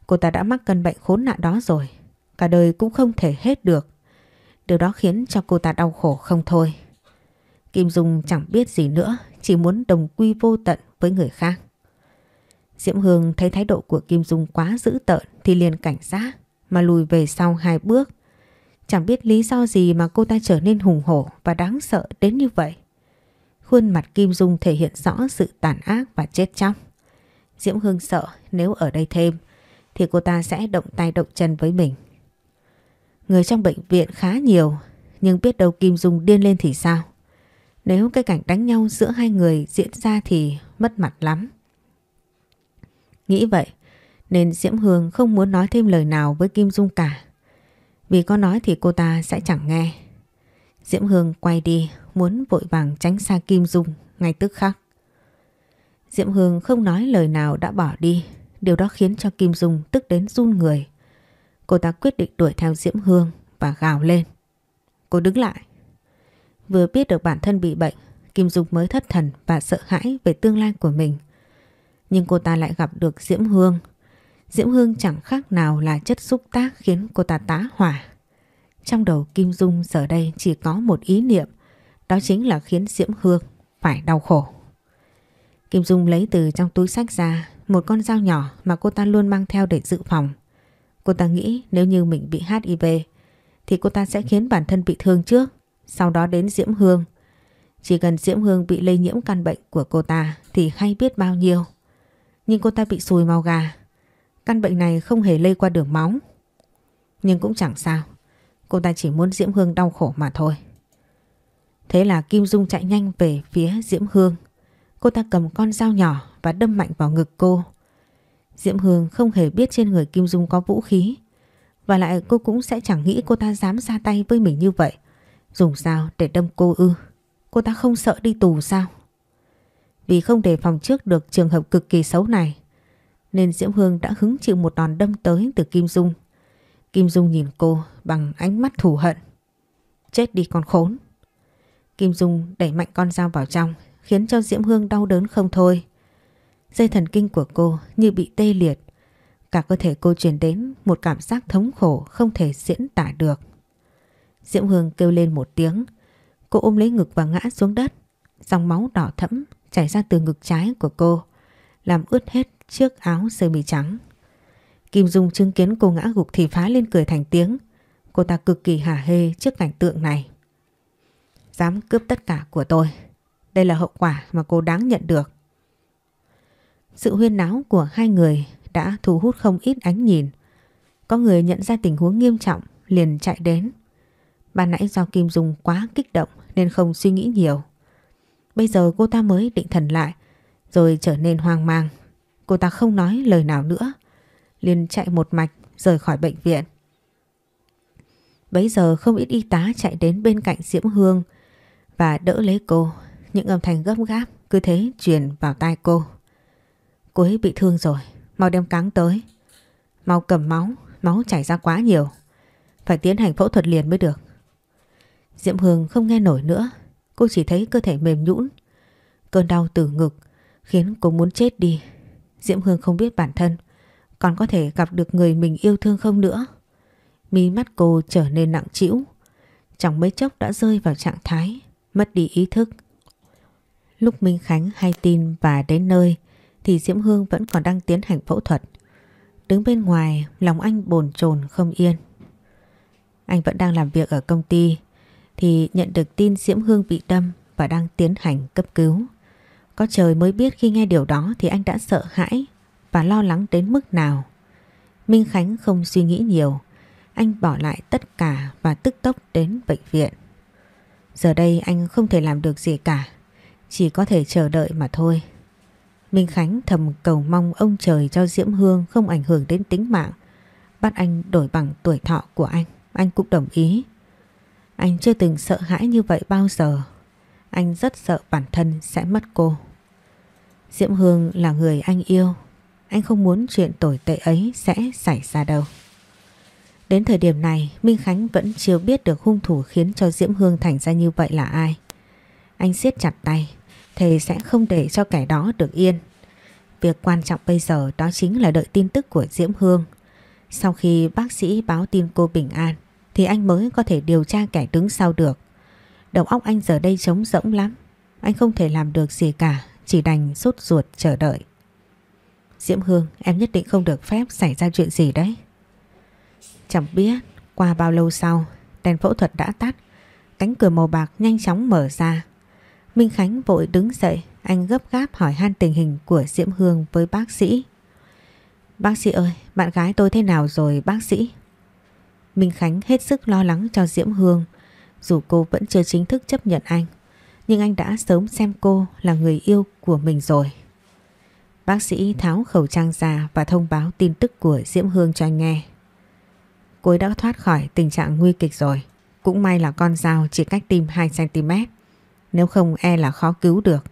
Cô ta đã mắc cân bệnh khốn nạn đó rồi, cả đời cũng không thể hết được. Điều đó khiến cho cô ta đau khổ không thôi. Kim Dung chẳng biết gì nữa, chỉ muốn đồng quy vô tận với người khác. Diễm Hương thấy thái độ của Kim Dung quá dữ tợn thì liền cảnh giác mà lùi về sau hai bước. Chẳng biết lý do gì mà cô ta trở nên hùng hổ và đáng sợ đến như vậy. Khuôn mặt Kim Dung thể hiện rõ sự tàn ác và chết chóc. Diễm Hương sợ nếu ở đây thêm thì cô ta sẽ động tay động chân với mình. Người trong bệnh viện khá nhiều nhưng biết đâu Kim Dung điên lên thì sao? Nếu cái cảnh đánh nhau giữa hai người diễn ra thì mất mặt lắm. Nghĩ vậy, nên Diễm Hương không muốn nói thêm lời nào với Kim Dung cả. Vì có nói thì cô ta sẽ chẳng nghe. Diễm Hương quay đi, muốn vội vàng tránh xa Kim Dung ngay tức khắc. Diễm Hương không nói lời nào đã bỏ đi. Điều đó khiến cho Kim Dung tức đến run người. Cô ta quyết định đuổi theo Diễm Hương và gào lên. Cô đứng lại. Vừa biết được bản thân bị bệnh, Kim Dung mới thất thần và sợ hãi về tương lai của mình. Nhưng cô ta lại gặp được Diễm Hương. Diễm Hương chẳng khác nào là chất xúc tác khiến cô ta tá hỏa. Trong đầu Kim Dung giờ đây chỉ có một ý niệm, đó chính là khiến Diễm Hương phải đau khổ. Kim Dung lấy từ trong túi sách ra một con dao nhỏ mà cô ta luôn mang theo để dự phòng. Cô ta nghĩ nếu như mình bị HIV thì cô ta sẽ khiến bản thân bị thương trước, sau đó đến Diễm Hương. Chỉ cần Diễm Hương bị lây nhiễm căn bệnh của cô ta thì hay biết bao nhiêu. Nhưng cô ta bị sùi màu gà. Căn bệnh này không hề lây qua đường máu. Nhưng cũng chẳng sao. Cô ta chỉ muốn Diễm Hương đau khổ mà thôi. Thế là Kim Dung chạy nhanh về phía Diễm Hương. Cô ta cầm con dao nhỏ và đâm mạnh vào ngực cô. Diễm Hương không hề biết trên người Kim Dung có vũ khí. Và lại cô cũng sẽ chẳng nghĩ cô ta dám ra tay với mình như vậy. Dùng dao để đâm cô ư. Cô ta không sợ đi tù sao? Vì không đề phòng trước được trường hợp cực kỳ xấu này, nên Diễm Hương đã hứng chịu một đòn đâm tới từ Kim Dung. Kim Dung nhìn cô bằng ánh mắt thù hận. Chết đi con khốn. Kim Dung đẩy mạnh con dao vào trong, khiến cho Diễm Hương đau đớn không thôi. Dây thần kinh của cô như bị tê liệt. Cả cơ thể cô truyền đến một cảm giác thống khổ không thể diễn tả được. Diễm Hương kêu lên một tiếng. Cô ôm lấy ngực và ngã xuống đất. Dòng máu đỏ thẫm chảy ra từ ngực trái của cô. Làm ướt hết chiếc áo sơ mi trắng. Kim Dung chứng kiến cô ngã gục thì phá lên cười thành tiếng. Cô ta cực kỳ hả hê trước cảnh tượng này. Dám cướp tất cả của tôi. Đây là hậu quả mà cô đáng nhận được. Sự huyên náo của hai người đã thu hút không ít ánh nhìn. Có người nhận ra tình huống nghiêm trọng, liền chạy đến. Ban nãy do Kim Dung quá kích động nên không suy nghĩ nhiều. Bây giờ cô ta mới định thần lại rồi trở nên hoang mang. Cô ta không nói lời nào nữa liền chạy một mạch rời khỏi bệnh viện. Bấy giờ không ít y tá chạy đến bên cạnh Diễm Hương và đỡ lấy cô. Những âm thanh gấp gáp cứ thế truyền vào tai cô. Cô ấy bị thương rồi, mau đem cáng tới. Mau cầm máu, máu chảy ra quá nhiều. Phải tiến hành phẫu thuật liền mới được. Diệm Hương không nghe nổi nữa, cô chỉ thấy cơ thể mềm nhũn. Cơn đau từ ngực khiến cô muốn chết đi. Diễm Hương không biết bản thân còn có thể gặp được người mình yêu thương không nữa. Mí mắt cô trở nên nặng trĩu, chẳng mấy chốc đã rơi vào trạng thái mất đi ý thức. Lúc Minh Khánh hay tin và đến nơi thì Diễm Hương vẫn còn đang tiến hành phẫu thuật. Đứng bên ngoài lòng anh bồn chồn không yên. Anh vẫn đang làm việc ở công ty thì nhận được tin Diễm Hương bị đâm và đang tiến hành cấp cứu. Có trời mới biết khi nghe điều đó thì anh đã sợ hãi và lo lắng đến mức nào. Minh Khánh không suy nghĩ nhiều, anh bỏ lại tất cả và tức tốc đến bệnh viện. Giờ đây anh không thể làm được gì cả, chỉ có thể chờ đợi mà thôi. Minh Khánh thầm cầu mong ông trời cho Diễm Hương không ảnh hưởng đến tính mạng, bắt anh đổi bằng tuổi thọ của anh, anh cũng đồng ý. Anh chưa từng sợ hãi như vậy bao giờ, anh rất sợ bản thân sẽ mất cô. Diễm Hương là người anh yêu anh không muốn chuyện tồi tệ ấy sẽ xảy ra đâu. Đến thời điểm này Minh Khánh vẫn chưa biết được hung thủ khiến cho Diễm Hương thành ra như vậy là ai. Anh siết chặt tay, thề sẽ không để cho kẻ đó được yên. Việc quan trọng bây giờ đó chính là đợi tin tức của Diễm Hương. Sau khi bác sĩ báo tin cô bình an thì anh mới có thể điều tra kẻ đứng sau được. Đầu óc anh giờ đây trống rỗng lắm. Anh không thể làm được gì cả, chỉ đành sốt ruột chờ đợi. Diễm Hương, em nhất định không được phép xảy ra chuyện gì đấy. Chẳng biết qua bao lâu sau, đèn phẫu thuật đã tắt, cánh cửa màu bạc nhanh chóng mở ra. Minh Khánh vội đứng dậy, anh gấp gáp hỏi han tình hình của Diễm Hương với bác sĩ. Bác sĩ ơi, bạn gái tôi thế nào rồi bác sĩ? Minh Khánh hết sức lo lắng cho Diễm Hương, dù cô vẫn chưa chính thức chấp nhận anh. Nhưng anh đã sớm xem cô là người yêu của mình rồi. Bác sĩ tháo khẩu trang ra và thông báo tin tức của Diễm Hương cho anh nghe. Cô ấy đã thoát khỏi tình trạng nguy kịch rồi. Cũng may là con dao chỉ cách tim 2cm. Nếu không e là khó cứu được.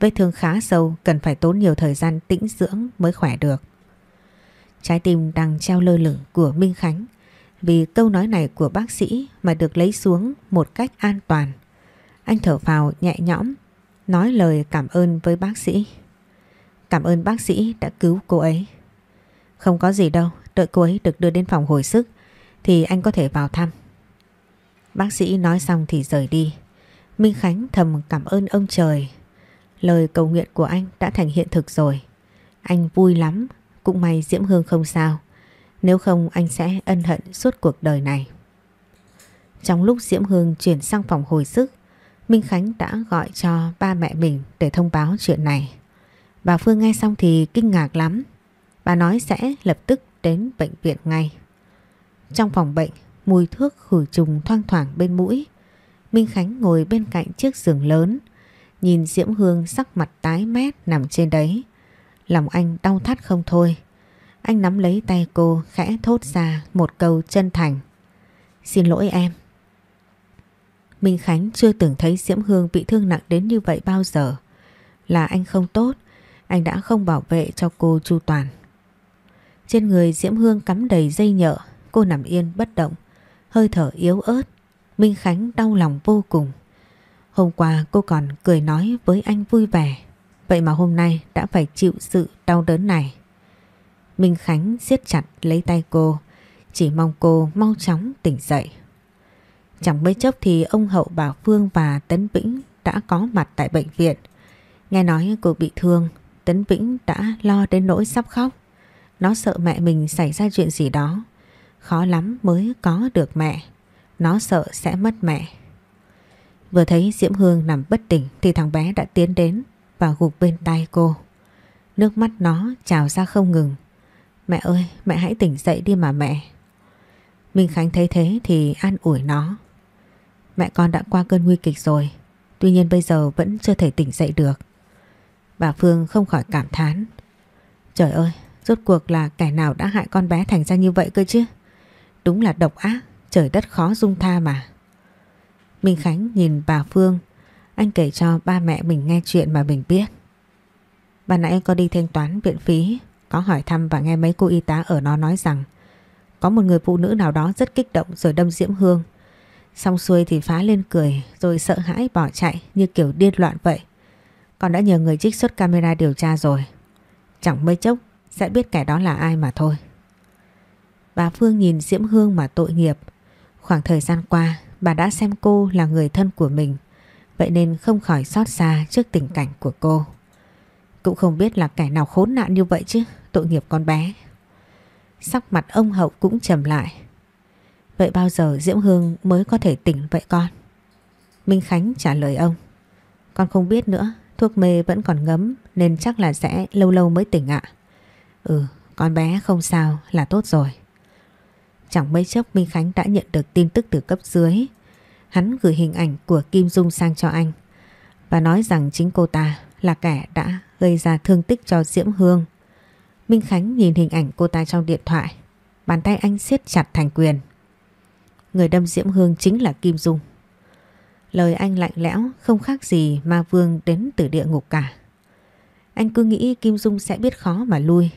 Vết thương khá sâu cần phải tốn nhiều thời gian tĩnh dưỡng mới khỏe được. Trái tim đang treo lơ lửng của Minh Khánh vì câu nói này của bác sĩ mà được lấy xuống một cách an toàn. Anh thở phào nhẹ nhõm, nói lời cảm ơn với bác sĩ. Cảm ơn bác sĩ đã cứu cô ấy. Không có gì đâu, đợi cô ấy được đưa đến phòng hồi sức thì anh có thể vào thăm. Bác sĩ nói xong thì rời đi. Minh Khánh thầm cảm ơn ông trời. Lời cầu nguyện của anh đã thành hiện thực rồi. Anh vui lắm, cũng may Diễm Hương không sao. Nếu không anh sẽ ân hận suốt cuộc đời này. Trong lúc Diễm Hương chuyển sang phòng hồi sức, Minh Khánh đã gọi cho ba mẹ mình để thông báo chuyện này. Bà Phương nghe xong thì kinh ngạc lắm. Bà nói sẽ lập tức đến bệnh viện ngay. Trong phòng bệnh, mùi thuốc khử trùng thoang thoảng bên mũi. Minh Khánh ngồi bên cạnh chiếc giường lớn, nhìn Diễm Hương sắc mặt tái mét nằm trên đấy. Lòng anh đau thắt không thôi. Anh nắm lấy tay cô khẽ thốt ra một câu chân thành. Xin lỗi em. Minh Khánh chưa từng thấy Diễm Hương bị thương nặng đến như vậy bao giờ. Là anh không tốt, anh đã không bảo vệ cho cô chu toàn. Trên người Diễm Hương cắm đầy dây nhợ, cô nằm yên bất động, hơi thở yếu ớt. Minh Khánh đau lòng vô cùng. Hôm qua cô còn cười nói với anh vui vẻ, vậy mà hôm nay đã phải chịu sự đau đớn này. Minh Khánh siết chặt lấy tay cô, chỉ mong cô mau chóng tỉnh dậy. Chẳng mấy chốc thì ông Hậu bà Phương và Tấn Vĩnh đã có mặt tại bệnh viện. Nghe nói cô bị thương, Tấn Vĩnh đã lo đến nỗi sắp khóc. Nó sợ mẹ mình xảy ra chuyện gì đó. Khó lắm mới có được mẹ. Nó sợ sẽ mất mẹ. Vừa thấy Diễm Hương nằm bất tỉnh thì thằng bé đã tiến đến và gục bên tay cô. Nước mắt nó trào ra không ngừng. Mẹ ơi, mẹ hãy tỉnh dậy đi mà mẹ. Minh Khánh thấy thế thì an ủi nó. Mẹ con đã qua cơn nguy kịch rồi, tuy nhiên bây giờ vẫn chưa thể tỉnh dậy được. Bà Phương không khỏi cảm thán. Trời ơi, rốt cuộc là kẻ nào đã hại con bé thành ra như vậy cơ chứ? Đúng là độc ác, trời đất khó dung tha mà. Minh Khánh nhìn bà Phương, anh kể cho ba mẹ mình nghe chuyện mà mình biết. Bà nãy có đi thanh toán viện phí, có hỏi thăm và nghe mấy cô y tá ở nó nói rằng có một người phụ nữ nào đó rất kích động rồi đâm Diễm Hương. Xong xuôi thì phá lên cười rồi sợ hãi bỏ chạy như kiểu điên loạn vậy. Con đã nhờ người trích xuất camera điều tra rồi. Chẳng mấy chốc sẽ biết kẻ đó là ai mà thôi. Bà Phương nhìn Diễm Hương mà tội nghiệp. Khoảng thời gian qua bà đã xem cô là người thân của mình. Vậy nên không khỏi xót xa trước tình cảnh của cô. Cũng không biết là kẻ nào khốn nạn như vậy chứ, tội nghiệp con bé. Sắc mặt ông Hậu cũng trầm lại. Vậy bao giờ Diễm Hương mới có thể tỉnh vậy con? Minh Khánh trả lời ông. Con không biết nữa, thuốc mê vẫn còn ngấm nên chắc là sẽ lâu lâu mới tỉnh ạ. Ừ, con bé không sao là tốt rồi. Chẳng mấy chốc Minh Khánh đã nhận được tin tức từ cấp dưới. Hắn gửi hình ảnh của Kim Dung sang cho anh và nói rằng chính cô ta là kẻ đã gây ra thương tích cho Diễm Hương. Minh Khánh nhìn hình ảnh cô ta trong điện thoại, bàn tay anh siết chặt thành quyền. Người đâm Diễm Hương chính là Kim Dung. Lời anh lạnh lẽo không khác gì ma vương đến từ địa ngục cả. Anh cứ nghĩ Kim Dung sẽ biết khó mà lui.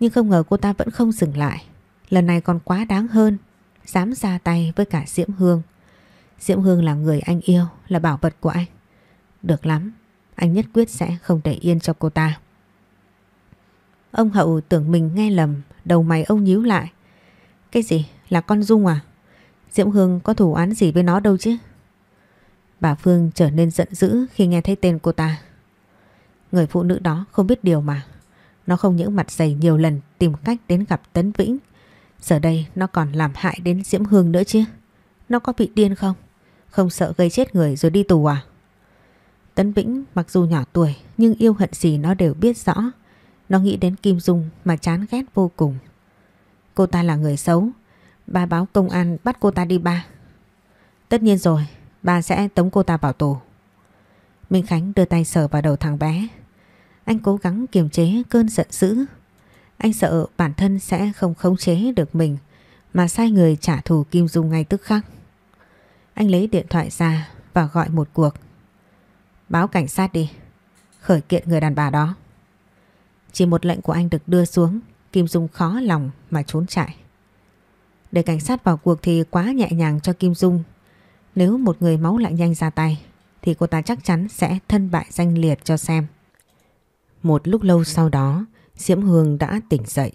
Nhưng không ngờ cô ta vẫn không dừng lại. lần này còn quá đáng hơn, dám ra tay với cả Diễm Hương. Diễm Hương là người anh yêu, là bảo vật của anh. Được lắm, anh nhất quyết sẽ không để yên cho cô ta. Ông Hậu tưởng mình nghe lầm, đầu mày ông nhíu lại. Cái gì? Là con Dung à? Diễm Hương có thủ án gì với nó đâu chứ? Bà Phương trở nên giận dữ khi nghe thấy tên cô ta. Người phụ nữ đó không biết điều mà. Nó không những mặt dày nhiều lần tìm cách đến gặp Tấn Vĩnh. Giờ đây nó còn làm hại đến Diễm Hương nữa chứ. Nó có bị điên không? Không sợ gây chết người rồi đi tù à? Tấn Vĩnh mặc dù nhỏ tuổi nhưng yêu hận gì nó đều biết rõ. Nó nghĩ đến Kim Dung mà chán ghét vô cùng. Cô ta là người xấu. Ba báo công an bắt cô ta đi ba. Tất nhiên rồi, ba sẽ tống cô ta vào tù. Minh Khánh đưa tay sờ vào đầu thằng bé. Anh cố gắng kiềm chế cơn giận dữ. Anh sợ bản thân sẽ không khống chế được mình mà sai người trả thù Kim Dung ngay tức khắc. Anh lấy điện thoại ra và gọi một cuộc. Báo cảnh sát đi, khởi kiện người đàn bà đó. Chỉ một lệnh của anh được đưa xuống, Kim Dung khó lòng mà trốn chạy. Để cảnh sát vào cuộc thì quá nhẹ nhàng cho Kim Dung. Nếu một người máu lại nhanh ra tay thì cô ta chắc chắn sẽ thân bại danh liệt cho xem. Một lúc lâu sau đó, Diễm Hương đã tỉnh dậy.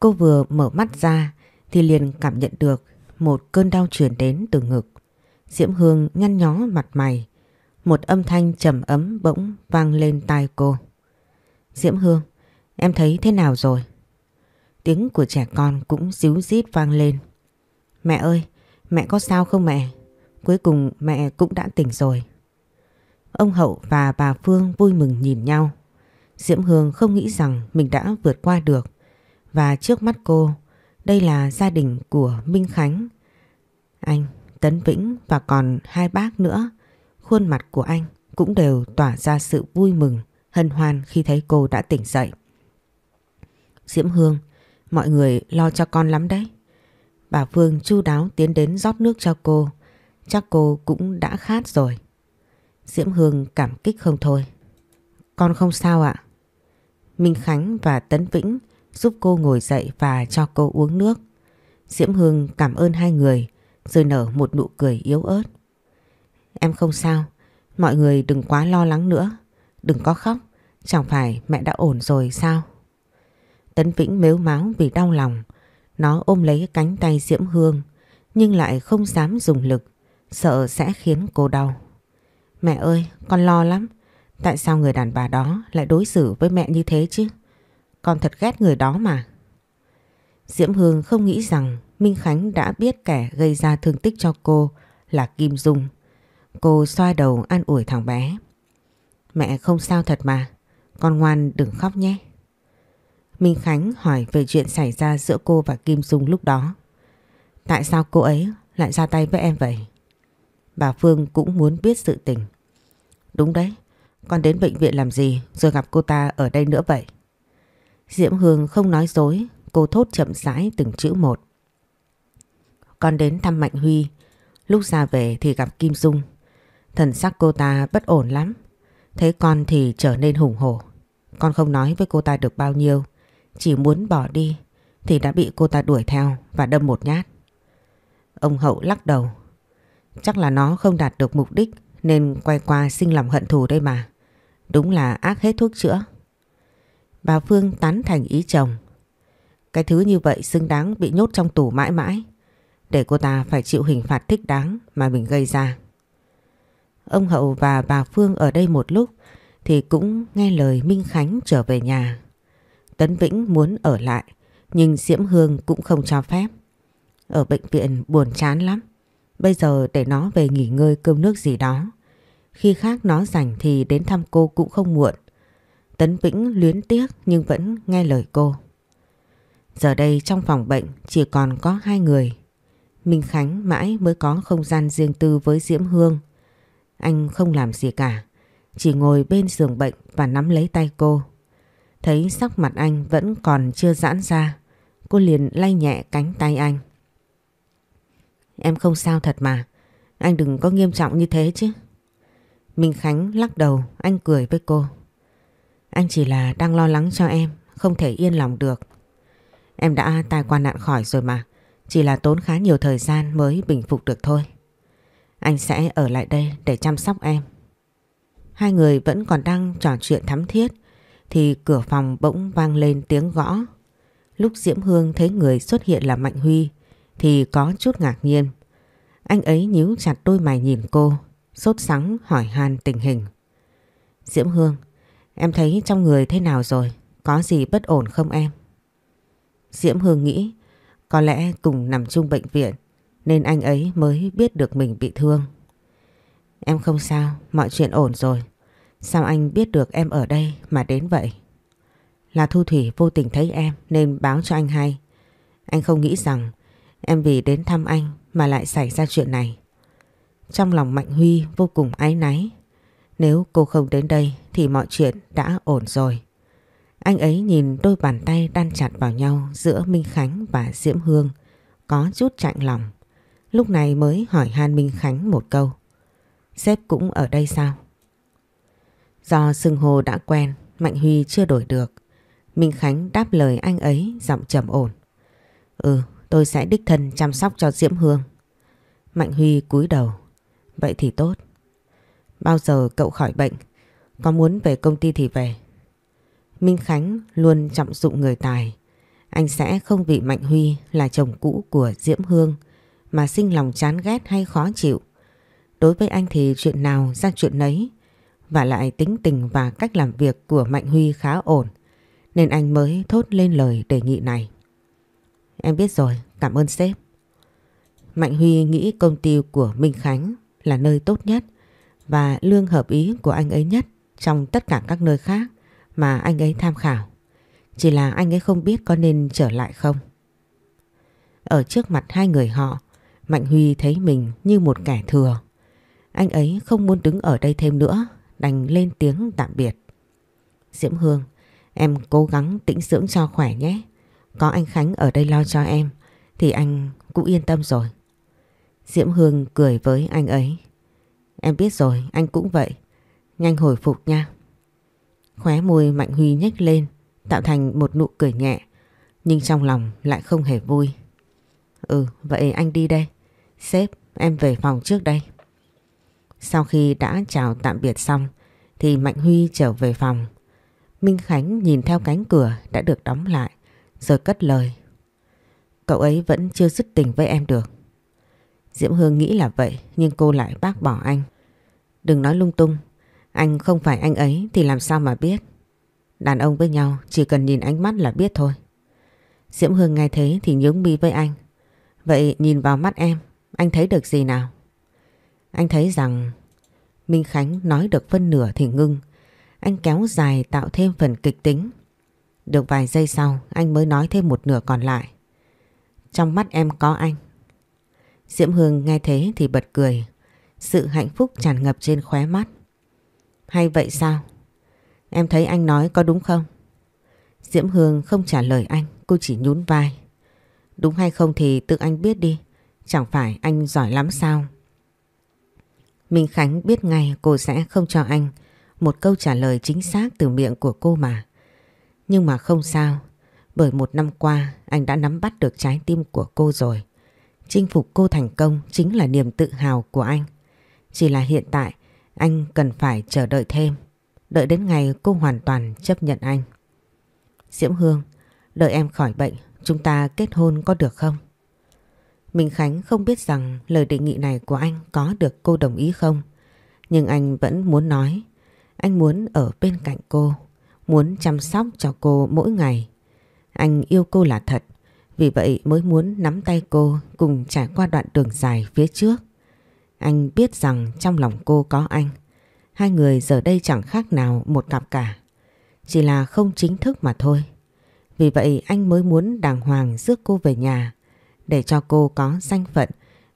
Cô vừa mở mắt ra thì liền cảm nhận được một cơn đau truyền đến từ ngực. Diễm Hương nhăn nhó mặt mày. Một âm thanh trầm ấm bỗng vang lên tai cô. Diễm Hương, em thấy thế nào rồi? Tiếng của trẻ con cũng díu dít vang lên. Mẹ ơi, mẹ có sao không mẹ? Cuối cùng mẹ cũng đã tỉnh rồi. Ông Hậu và bà Phương vui mừng nhìn nhau. Diễm Hương không nghĩ rằng mình đã vượt qua được. Và trước mắt cô, đây là gia đình của Minh Khánh. Anh, Tấn Vĩnh và còn hai bác nữa. Khuôn mặt của anh cũng đều tỏa ra sự vui mừng, hân hoan khi thấy cô đã tỉnh dậy. Diễm Hương, mọi người lo cho con lắm đấy. Bà Phương chu đáo tiến đến rót nước cho cô. Chắc cô cũng đã khát rồi. Diễm Hương cảm kích không thôi. Con không sao ạ. Minh Khánh và Tấn Vĩnh giúp cô ngồi dậy và cho cô uống nước. Diễm Hương cảm ơn hai người rồi nở một nụ cười yếu ớt. Em không sao, mọi người đừng quá lo lắng nữa, đừng có khóc, chẳng phải mẹ đã ổn rồi sao? Tấn Vĩnh mếu máu vì đau lòng, nó ôm lấy cánh tay Diễm Hương nhưng lại không dám dùng lực, sợ sẽ khiến cô đau. Mẹ ơi, con lo lắm. Tại sao người đàn bà đó lại đối xử với mẹ như thế chứ? Con thật ghét người đó mà. Diễm Hương không nghĩ rằng Minh Khánh đã biết kẻ gây ra thương tích cho cô là Kim Dung. Cô xoa đầu an ủi thằng bé. Mẹ không sao thật mà, con ngoan đừng khóc nhé. Minh Khánh hỏi về chuyện xảy ra giữa cô và Kim Dung lúc đó. Tại sao cô ấy lại ra tay với em vậy? Bà Phương cũng muốn biết sự tình. Đúng đấy, con đến bệnh viện làm gì rồi gặp cô ta ở đây nữa vậy? Diễm Hương không nói dối, cô thốt chậm rãi từng chữ một. Con đến thăm Mạnh Huy, lúc ra về thì gặp Kim Dung. Thần sắc cô ta bất ổn lắm, thấy con thì trở nên hùng hổ. Con không nói với cô ta được bao nhiêu, chỉ muốn bỏ đi thì đã bị cô ta đuổi theo và đâm một nhát. Ông Hậu lắc đầu. Chắc là nó không đạt được mục đích nên quay qua sinh lòng hận thù đây mà. Đúng là ác hết thuốc chữa. Bà Phương tán thành ý chồng. Cái thứ như vậy xứng đáng bị nhốt trong tù mãi mãi. Để cô ta phải chịu hình phạt thích đáng mà mình gây ra. Ông Hậu và bà Phương ở đây một lúc thì cũng nghe lời Minh Khánh trở về nhà. Tấn Vĩnh muốn ở lại nhưng Diễm Hương cũng không cho phép. Ở bệnh viện buồn chán lắm. Bây giờ để nó về nghỉ ngơi cơm nước gì đó. Khi khác nó rảnh thì đến thăm cô cũng không muộn. Tấn Vĩnh luyến tiếc nhưng vẫn nghe lời cô. Giờ đây trong phòng bệnh chỉ còn có hai người. Minh Khánh mãi mới có không gian riêng tư với Diễm Hương. Anh không làm gì cả, chỉ ngồi bên giường bệnh và nắm lấy tay cô. Thấy sắc mặt anh vẫn còn chưa giãn ra, cô liền lay nhẹ cánh tay anh. Em không sao thật mà, anh đừng có nghiêm trọng như thế chứ. Minh Khánh lắc đầu, anh cười với cô. Anh chỉ là đang lo lắng cho em, không thể yên lòng được. Em đã tai qua nạn khỏi rồi mà. Chỉ là tốn khá nhiều thời gian mới bình phục được thôi. Anh sẽ ở lại đây để chăm sóc em. Hai người vẫn còn đang trò chuyện thắm thiết thì cửa phòng bỗng vang lên tiếng gõ. Lúc Diễm Hương thấy người xuất hiện là Mạnh Huy thì có chút ngạc nhiên. Anh ấy nhíu chặt đôi mày nhìn cô, sốt sắng hỏi han tình hình. Diễm Hương, em thấy trong người thế nào rồi? Có gì bất ổn không em? Diễm Hương nghĩ có lẽ cùng nằm chung bệnh viện nên anh ấy mới biết được mình bị thương. Em không sao, mọi chuyện ổn rồi. Sao anh biết được em ở đây mà đến vậy? Là Thu Thủy vô tình thấy em nên báo cho anh hay. Anh không nghĩ rằng em vì đến thăm anh mà lại xảy ra chuyện này. Trong lòng Mạnh Huy vô cùng áy náy. Nếu cô không đến đây thì mọi chuyện đã ổn rồi. Anh ấy nhìn đôi bàn tay đan chặt vào nhau giữa Minh Khánh và Diễm Hương, có chút chạnh lòng. Lúc này mới hỏi Han Minh Khánh một câu. Sếp cũng ở đây sao? Do sưng hồ đã quen, Mạnh Huy chưa đổi được. Minh Khánh đáp lời anh ấy giọng trầm ổn. Ừ, tôi sẽ đích thân chăm sóc cho Diễm Hương. Mạnh Huy cúi đầu. Vậy thì tốt. Bao giờ cậu khỏi bệnh? Có muốn về công ty thì về. Minh Khánh luôn trọng dụng người tài. Anh sẽ không vì Mạnh Huy là chồng cũ của Diễm Hương mà sinh lòng chán ghét hay khó chịu. Đối với anh thì chuyện nào ra chuyện nấy và lại tính tình và cách làm việc của Mạnh Huy khá ổn nên anh mới thốt lên lời đề nghị này. Em biết rồi, cảm ơn sếp. Mạnh Huy nghĩ công ty của Minh Khánh là nơi tốt nhất và lương hợp ý của anh ấy nhất trong tất cả các nơi khác mà anh ấy tham khảo. Chỉ là anh ấy không biết có nên trở lại không. Ở trước mặt hai người họ, Mạnh Huy thấy mình như một kẻ thừa. Anh ấy không muốn đứng ở đây thêm nữa, đành lên tiếng tạm biệt. Diễm Hương, em cố gắng tĩnh dưỡng cho khỏe nhé. Có anh Khánh ở đây lo cho em, thì anh cũng yên tâm rồi. Diễm Hương cười với anh ấy. Em biết rồi, anh cũng vậy. Nhanh hồi phục nha. Khóe môi Mạnh Huy nhếch lên, tạo thành một nụ cười nhẹ, nhưng trong lòng lại không hề vui. Ừ, vậy anh đi đây. Sếp, em về phòng trước đây. Sau khi đã chào tạm biệt xong, thì Mạnh Huy trở về phòng. Minh Khánh nhìn theo cánh cửa đã được đóng lại, rồi cất lời. Cậu ấy vẫn chưa dứt tình với em được. Diễm Hương nghĩ là vậy, nhưng cô lại bác bỏ anh. Đừng nói lung tung, anh không phải anh ấy thì làm sao mà biết. Đàn ông với nhau chỉ cần nhìn ánh mắt là biết thôi. Diễm Hương nghe thế thì nhướng mi với anh. Vậy nhìn vào mắt em, anh thấy được gì nào? Anh thấy rằng Minh Khánh nói được phân nửa thì ngưng. Anh kéo dài tạo thêm phần kịch tính. Được vài giây sau anh mới nói thêm một nửa còn lại. Trong mắt em có anh. Diễm Hương nghe thế thì bật cười. Sự hạnh phúc tràn ngập trên khóe mắt. Hay vậy sao? Em thấy anh nói có đúng không? Diễm Hương không trả lời anh, cô chỉ nhún vai. Đúng hay không thì tự anh biết đi, chẳng phải anh giỏi lắm sao? Minh Khánh biết ngay cô sẽ không cho anh một câu trả lời chính xác từ miệng của cô mà. Nhưng mà không sao, bởi một năm qua anh đã nắm bắt được trái tim của cô rồi. Chinh phục cô thành công chính là niềm tự hào của anh. Chỉ là hiện tại anh cần phải chờ đợi thêm. Đợi đến ngày cô hoàn toàn chấp nhận anh. Diễm Hương, đợi em khỏi bệnh, chúng ta kết hôn có được không? Minh Khánh không biết rằng lời đề nghị này của anh có được cô đồng ý không. Nhưng anh vẫn muốn nói. Anh muốn ở bên cạnh cô, muốn chăm sóc cho cô mỗi ngày. Anh yêu cô là thật, vì vậy mới muốn nắm tay cô cùng trải qua đoạn đường dài phía trước. Anh biết rằng trong lòng cô có anh. Hai người giờ đây chẳng khác nào một cặp cả. Chỉ là không chính thức mà thôi. Vì vậy anh mới muốn đàng hoàng rước cô về nhà để cho cô có danh phận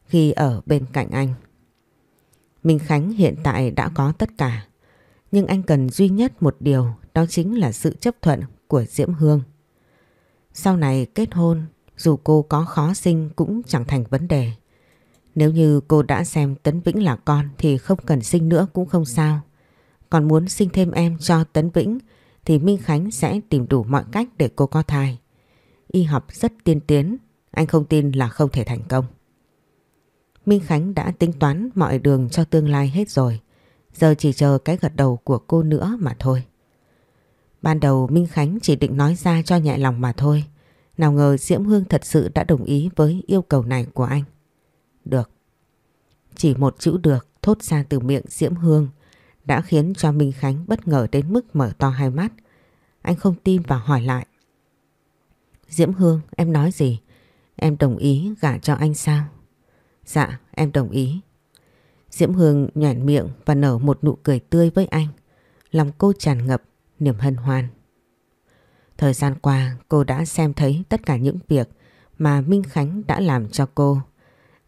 khi ở bên cạnh anh. Minh Khánh hiện tại đã có tất cả. Nhưng anh cần duy nhất một điều đó chính là sự chấp thuận của Diễm Hương. Sau này kết hôn dù cô có khó sinh cũng chẳng thành vấn đề. Nếu như cô đã xem Tấn Vĩnh là con thì không cần sinh nữa cũng không sao. Còn muốn sinh thêm em cho Tấn Vĩnh thì Minh Khánh sẽ tìm đủ mọi cách để cô có thai. y học rất tiên tiến, anh không tin là không thể thành công. Minh Khánh đã tính toán mọi đường cho tương lai hết rồi, giờ chỉ chờ cái gật đầu của cô nữa mà thôi. Ban đầu Minh Khánh chỉ định nói ra cho nhẹ lòng mà thôi, nào ngờ Diễm Hương thật sự đã đồng ý với yêu cầu này của anh. Được. Chỉ một chữ được thốt ra từ miệng Diễm Hương đã khiến cho Minh Khánh bất ngờ đến mức mở to hai mắt. Anh không tin và hỏi lại. Diễm Hương, em nói gì? Em đồng ý gả cho anh sao? Dạ, em đồng ý. Diễm Hương nhoẻn miệng và nở một nụ cười tươi với anh. Lòng cô tràn ngập niềm hân hoan. Thời gian qua cô đã xem thấy tất cả những việc mà Minh Khánh đã làm cho cô.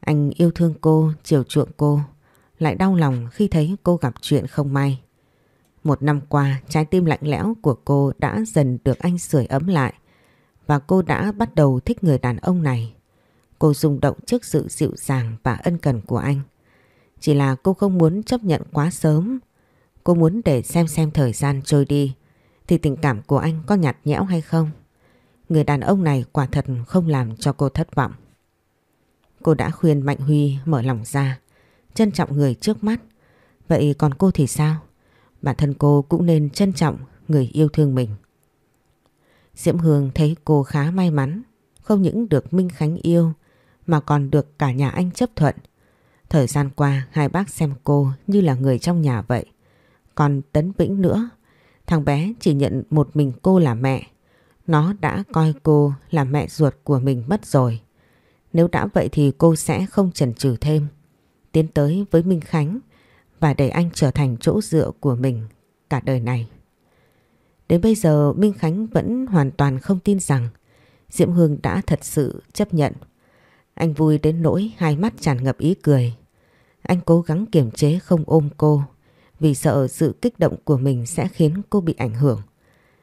Anh yêu thương cô, chiều chuộng cô, lại đau lòng khi thấy cô gặp chuyện không may. Một năm qua, trái tim lạnh lẽo của cô đã dần được anh sưởi ấm lại và cô đã bắt đầu thích người đàn ông này. Cô rung động trước sự dịu dàng và ân cần của anh. Chỉ là cô không muốn chấp nhận quá sớm. Cô muốn để xem xem thời gian trôi đi thì tình cảm của anh có nhạt nhẽo hay không. Người đàn ông này quả thật không làm cho cô thất vọng. Cô đã khuyên Mạnh Huy mở lòng ra, trân trọng người trước mắt. Vậy còn cô thì sao? Bản thân cô cũng nên trân trọng người yêu thương mình. Diễm Hương thấy cô khá may mắn, không những được Minh Khánh yêu mà còn được cả nhà anh chấp thuận. Thời gian qua hai bác xem cô như là người trong nhà vậy. Còn Tấn Vĩnh nữa, thằng bé chỉ nhận một mình cô là mẹ. Nó đã coi cô là mẹ ruột của mình mất rồi. Nếu đã vậy thì cô sẽ không chần chừ thêm. Tiến tới với Minh Khánh và để anh trở thành chỗ dựa của mình cả đời này. Đến bây giờ Minh Khánh vẫn hoàn toàn không tin rằng Diễm Hương đã thật sự chấp nhận. Anh vui đến nỗi hai mắt tràn ngập ý cười. Anh cố gắng kiềm chế không ôm cô vì sợ sự kích động của mình sẽ khiến cô bị ảnh hưởng.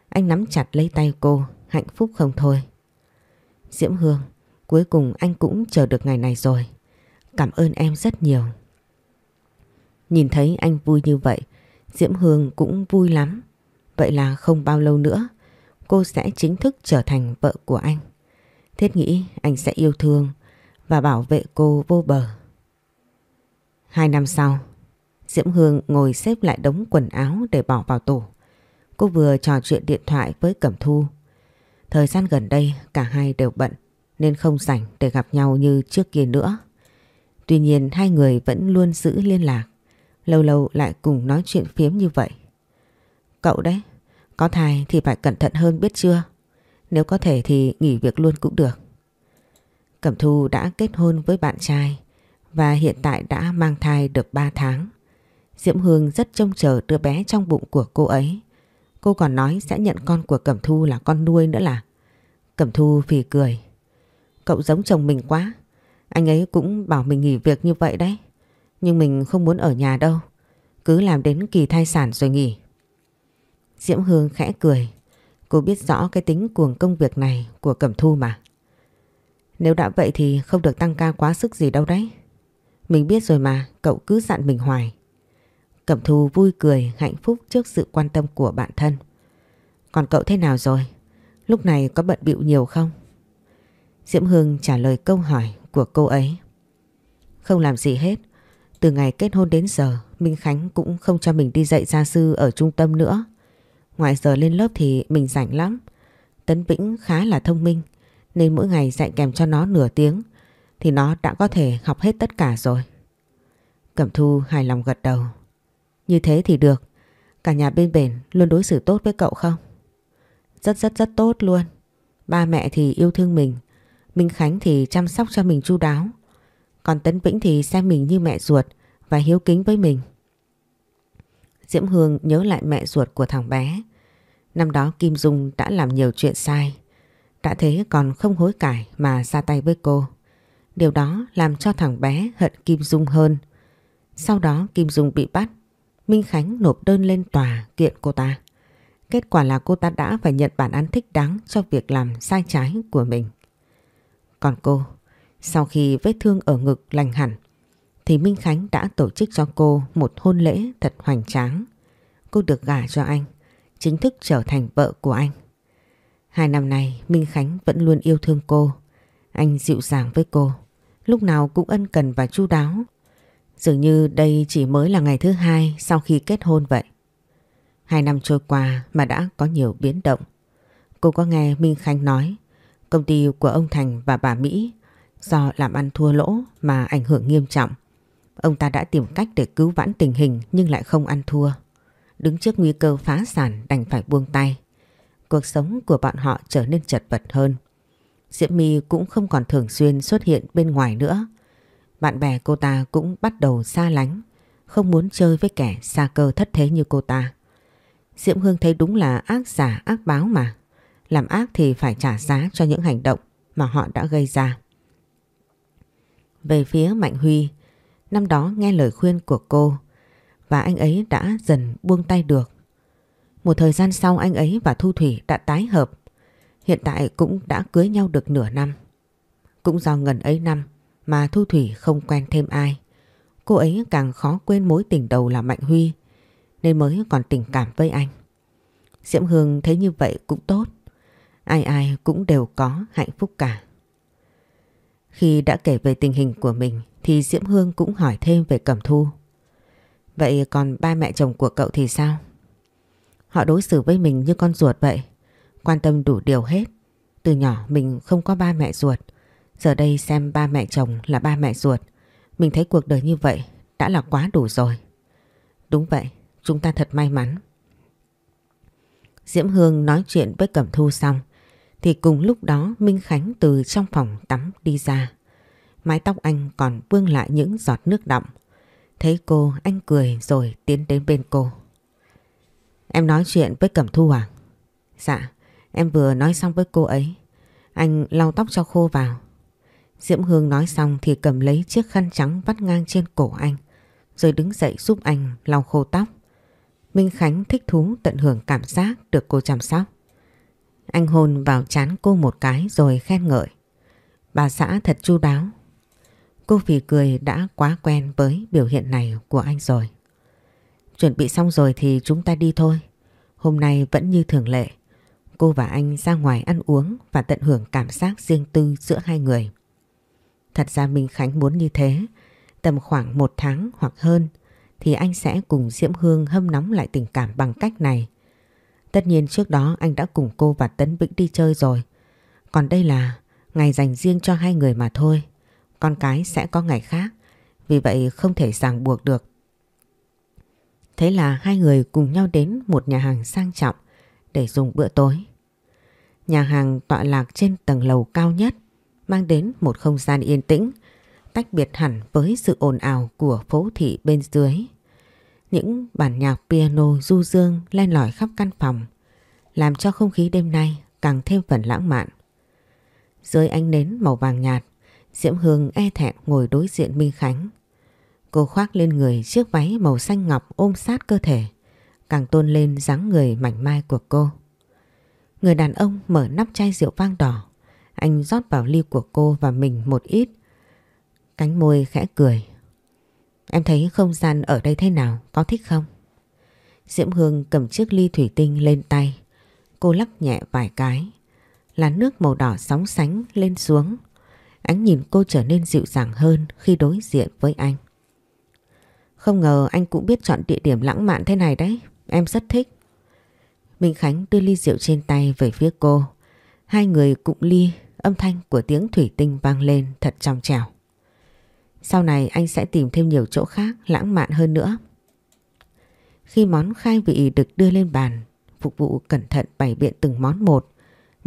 Anh nắm chặt lấy tay cô, hạnh phúc không thôi. Diễm Hương, cuối cùng anh cũng chờ được ngày này rồi. Cảm ơn em rất nhiều. Nhìn thấy anh vui như vậy, Diễm Hương cũng vui lắm. Vậy là không bao lâu nữa, cô sẽ chính thức trở thành vợ của anh. Thiết nghĩ anh sẽ yêu thương và bảo vệ cô vô bờ. Hai năm sau, Diễm Hương ngồi xếp lại đống quần áo để bỏ vào tủ. Cô vừa trò chuyện điện thoại với Cẩm Thu. Thời gian gần đây cả hai đều bận nên không rảnh để gặp nhau như trước kia nữa. Tuy nhiên hai người vẫn luôn giữ liên lạc. Lâu lâu lại cùng nói chuyện phiếm như vậy. Cậu đấy, có thai thì phải cẩn thận hơn biết chưa? Nếu có thể thì nghỉ việc luôn cũng được. Cẩm Thu đã kết hôn với bạn trai và hiện tại đã mang thai được 3 tháng. Diễm Hương rất trông chờ đứa bé trong bụng của cô ấy. Cô còn nói sẽ nhận con của Cẩm Thu là con nuôi nữa là. Cẩm Thu phì cười. Cậu giống chồng mình quá. Anh ấy cũng bảo mình nghỉ việc như vậy đấy. Nhưng mình không muốn ở nhà đâu. Cứ làm đến kỳ thai sản rồi nghỉ. Diễm Hương khẽ cười. Cô biết rõ cái tính cuồng công việc này của Cẩm Thu mà. Nếu đã vậy thì không được tăng ca quá sức gì đâu đấy. Mình biết rồi mà, cậu cứ dặn mình hoài. Cẩm Thu vui cười, hạnh phúc trước sự quan tâm của bạn thân. Còn cậu thế nào rồi? Lúc này có bận bịu nhiều không? Diễm Hương trả lời câu hỏi của cô ấy. Không làm gì hết. Từ ngày kết hôn đến giờ, Minh Khánh cũng không cho mình đi dạy gia sư ở trung tâm nữa. Ngoài giờ lên lớp thì mình rảnh lắm. Tấn Vĩnh khá là thông minh, nên mỗi ngày dạy kèm cho nó nửa tiếng thì nó đã có thể học hết tất cả rồi. Cẩm Thu hài lòng gật đầu. Như thế thì được. Cả nhà bên bền luôn đối xử tốt với cậu không? Rất rất rất tốt luôn. Ba mẹ thì yêu thương mình. Minh Khánh thì chăm sóc cho mình chu đáo. Còn Tấn Vĩnh thì xem mình như mẹ ruột và hiếu kính với mình. Diễm Hương nhớ lại mẹ ruột của thằng bé. Năm đó Kim Dung đã làm nhiều chuyện sai. Đã thế còn không hối cải mà ra tay với cô. Điều đó làm cho thằng bé hận Kim Dung hơn. Sau đó Kim Dung bị bắt. Minh Khánh nộp đơn lên tòa kiện cô ta. Kết quả là cô ta đã phải nhận bản án thích đáng cho việc làm sai trái của mình. Còn cô, sau khi vết thương ở ngực lành hẳn, thì Minh Khánh đã tổ chức cho cô một hôn lễ thật hoành tráng. Cô được gả cho anh, chính thức trở thành vợ của anh. Hai năm nay, Minh Khánh vẫn luôn yêu thương cô. Anh dịu dàng với cô. Lúc nào cũng ân cần và chu đáo. Dường như đây chỉ mới là ngày thứ hai sau khi kết hôn vậy. Hai năm trôi qua mà đã có nhiều biến động. Cô có nghe Minh Khánh nói, công ty của ông Thành và bà Mỹ do làm ăn thua lỗ mà ảnh hưởng nghiêm trọng. Ông ta đã tìm cách để cứu vãn tình hình nhưng lại không ăn thua. Đứng trước nguy cơ phá sản đành phải buông tay. Cuộc sống của bọn họ trở nên chật vật hơn. Diễm My cũng không còn thường xuyên xuất hiện bên ngoài nữa. Bạn bè cô ta cũng bắt đầu xa lánh, không muốn chơi với kẻ xa cơ thất thế như cô ta. Diễm Hương thấy đúng là ác giả ác báo mà. Làm ác thì phải trả giá cho những hành động mà họ đã gây ra. Về phía Mạnh Huy, năm đó nghe lời khuyên của cô và anh ấy đã dần buông tay được. Một thời gian sau, anh ấy và Thu Thủy đã tái hợp. Hiện tại cũng đã cưới nhau được nửa năm. Cũng do ngần ấy năm mà Thu Thủy không quen thêm ai. Cô ấy càng khó quên mối tình đầu là Mạnh Huy, nên mới còn tình cảm với anh. Diễm Hương thấy như vậy cũng tốt. Ai ai cũng đều có hạnh phúc cả. Khi đã kể về tình hình của mình, thì Diễm Hương cũng hỏi thêm về Cẩm Thu. Vậy còn ba mẹ chồng của cậu thì sao? Họ đối xử với mình như con ruột vậy. Quan tâm đủ điều hết. Từ nhỏ mình không có ba mẹ ruột. Giờ đây xem ba mẹ chồng là ba mẹ ruột. Mình thấy cuộc đời như vậy đã là quá đủ rồi. Đúng vậy, chúng ta thật may mắn. Diễm Hương nói chuyện với Cẩm Thu xong thì cùng lúc đó Minh Khánh từ trong phòng tắm đi ra. Mái tóc anh còn vương lại những giọt nước đọng. Thấy cô anh cười rồi tiến đến bên cô. Em nói chuyện với Cẩm Thu à? Dạ, em vừa nói xong với cô ấy. Anh lau tóc cho khô vào. Diễm Hương nói xong thì cầm lấy chiếc khăn trắng vắt ngang trên cổ anh. Rồi đứng dậy giúp anh lau khô tóc. Minh Khánh thích thú tận hưởng cảm giác được cô chăm sóc. Anh hôn vào chán cô một cái rồi khen ngợi. Bà xã thật chu đáo. Cô phì cười đã quá quen với biểu hiện này của anh rồi. Chuẩn bị xong rồi thì chúng ta đi thôi. Hôm nay vẫn như thường lệ. Cô và anh ra ngoài ăn uống và tận hưởng cảm giác riêng tư giữa hai người. Thật ra Minh Khánh muốn như thế. Tầm khoảng một tháng hoặc hơn, thì anh sẽ cùng Diễm Hương hâm nóng lại tình cảm bằng cách này. Tất nhiên trước đó anh đã cùng cô và Tấn Vĩnh đi chơi rồi. Còn đây là ngày dành riêng cho hai người mà thôi. Con cái sẽ có ngày khác. Vì vậy không thể ràng buộc được. Thế là hai người cùng nhau đến một nhà hàng sang trọng để dùng bữa tối. Nhà hàng tọa lạc trên tầng lầu cao nhất, mang đến một không gian yên tĩnh, tách biệt hẳn với sự ồn ào của phố thị bên dưới. Những bản nhạc piano du dương len lỏi khắp căn phòng, làm cho không khí đêm nay càng thêm phần lãng mạn. Dưới ánh nến màu vàng nhạt, Diễm Hương e thẹn ngồi đối diện Minh Khánh. Cô khoác lên người chiếc váy màu xanh ngọc ôm sát cơ thể, càng tôn lên dáng người mảnh mai của cô. Người đàn ông mở nắp chai rượu vang đỏ, anh rót vào ly của cô và mình một ít. Cánh môi khẽ cười. Em thấy không gian ở đây thế nào, có thích không? Diễm Hương cầm chiếc ly thủy tinh lên tay. Cô lắc nhẹ vài cái. Là nước màu đỏ sóng sánh lên xuống. Ánh nhìn cô trở nên dịu dàng hơn khi đối diện với anh. Không ngờ anh cũng biết chọn địa điểm lãng mạn thế này đấy. Em rất thích. Minh Khánh đưa ly rượu trên tay về phía cô. Hai người cụng ly, âm thanh của tiếng thủy tinh vang lên thật trong trẻo. Sau này anh sẽ tìm thêm nhiều chỗ khác lãng mạn hơn nữa. Khi món khai vị được đưa lên bàn, phục vụ cẩn thận bày biện từng món một.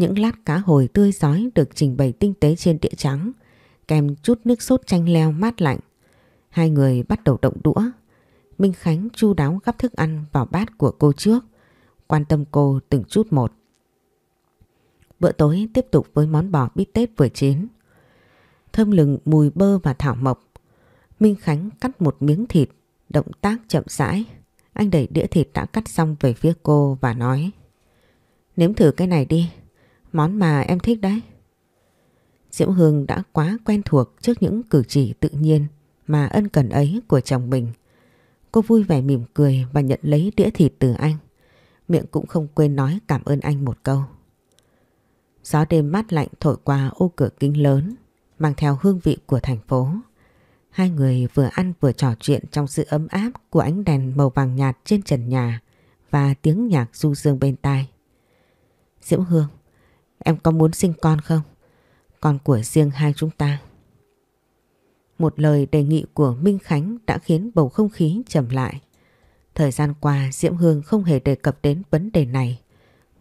Những lát cá hồi tươi giói được trình bày tinh tế trên đĩa trắng, kèm chút nước sốt chanh leo mát lạnh. Hai người bắt đầu động đũa. Minh Khánh chu đáo gắp thức ăn vào bát của cô trước, quan tâm cô từng chút một. Bữa tối tiếp tục với món bò bít tết vừa chín. Thơm lừng mùi bơ và thảo mộc. Minh Khánh cắt một miếng thịt, động tác chậm rãi. Anh đẩy đĩa thịt đã cắt xong về phía cô và nói Nếm thử cái này đi, món mà em thích đấy. Diễm Hương đã quá quen thuộc trước những cử chỉ tự nhiên mà ân cần ấy của chồng mình. Cô vui vẻ mỉm cười và nhận lấy đĩa thịt từ anh. Miệng cũng không quên nói cảm ơn anh một câu. Gió đêm mát lạnh thổi qua ô cửa kính lớn, mang theo hương vị của thành phố. Hai người vừa ăn vừa trò chuyện trong sự ấm áp của ánh đèn màu vàng nhạt trên trần nhà và tiếng nhạc du dương bên tai. Diễm Hương, em có muốn sinh con không? Con của riêng hai chúng ta. Một lời đề nghị của Minh Khánh đã khiến bầu không khí trầm lại. Thời gian qua Diễm Hương không hề đề cập đến vấn đề này.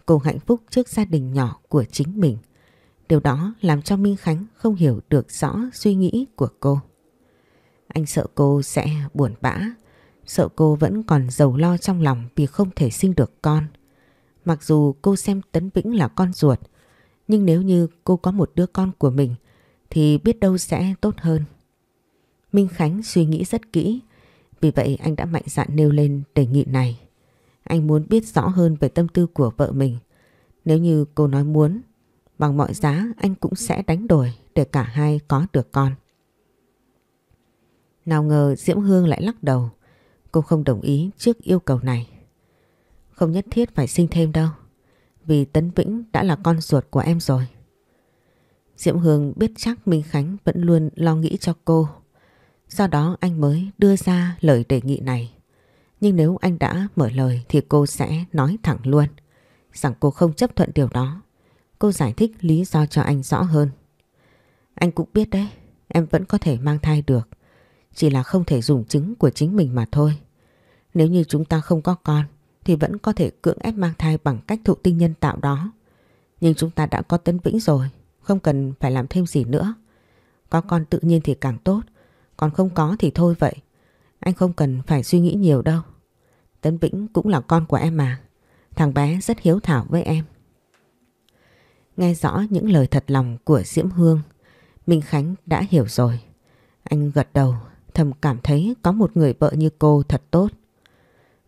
Cô hạnh phúc trước gia đình nhỏ của chính mình. Điều đó làm cho Minh Khánh không hiểu được rõ suy nghĩ của cô. Anh sợ cô sẽ buồn bã, sợ cô vẫn còn giàu lo trong lòng vì không thể sinh được con. Mặc dù cô xem Tấn Vĩnh là con ruột, nhưng nếu như cô có một đứa con của mình thì biết đâu sẽ tốt hơn. Minh Khánh suy nghĩ rất kỹ, vì vậy anh đã mạnh dạn nêu lên đề nghị này. Anh muốn biết rõ hơn về tâm tư của vợ mình. Nếu như cô nói muốn, bằng mọi giá anh cũng sẽ đánh đổi để cả hai có được con. Nào ngờ Diễm Hương lại lắc đầu. Cô không đồng ý trước yêu cầu này. Không nhất thiết phải sinh thêm đâu. Vì Tấn Vĩnh đã là con ruột của em rồi. diệm Hương biết chắc Minh Khánh vẫn luôn lo nghĩ cho cô. Do đó anh mới đưa ra lời đề nghị này. Nhưng nếu anh đã mở lời thì cô sẽ nói thẳng luôn. Rằng cô không chấp thuận điều đó. Cô giải thích lý do cho anh rõ hơn. Anh cũng biết đấy, em vẫn có thể mang thai được. Chỉ là không thể dùng trứng của chính mình mà thôi. Nếu như chúng ta không có con thì vẫn có thể cưỡng ép mang thai bằng cách thụ tinh nhân tạo đó. Nhưng chúng ta đã có Tấn Vĩnh rồi, không cần phải làm thêm gì nữa. Có con tự nhiên thì càng tốt, còn không có thì thôi vậy. Anh không cần phải suy nghĩ nhiều đâu. Tấn Vĩnh cũng là con của em mà. Thằng bé rất hiếu thảo với em. Nghe rõ những lời thật lòng của Diễm Hương, Minh Khánh đã hiểu rồi. Anh gật đầu, thầm cảm thấy có một người vợ như cô thật tốt.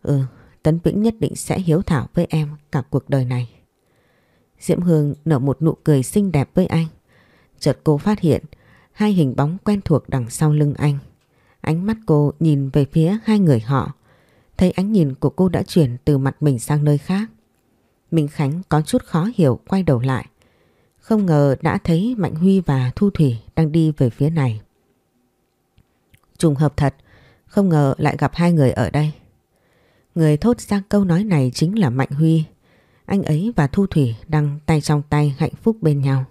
Ừ, Tấn Vĩnh nhất định sẽ hiếu thảo với em cả cuộc đời này. Diễm Hương nở một nụ cười xinh đẹp với anh. Chợt cô phát hiện hai hình bóng quen thuộc đằng sau lưng anh. Ánh mắt cô nhìn về phía hai người họ. Thấy ánh nhìn của cô đã chuyển từ mặt mình sang nơi khác. Minh Khánh có chút khó hiểu quay đầu lại. Không ngờ đã thấy Mạnh Huy và Thu Thủy đang đi về phía này. Trùng hợp thật, không ngờ lại gặp hai người ở đây. Người thốt ra câu nói này chính là Mạnh Huy. Anh ấy và Thu Thủy đang tay trong tay hạnh phúc bên nhau.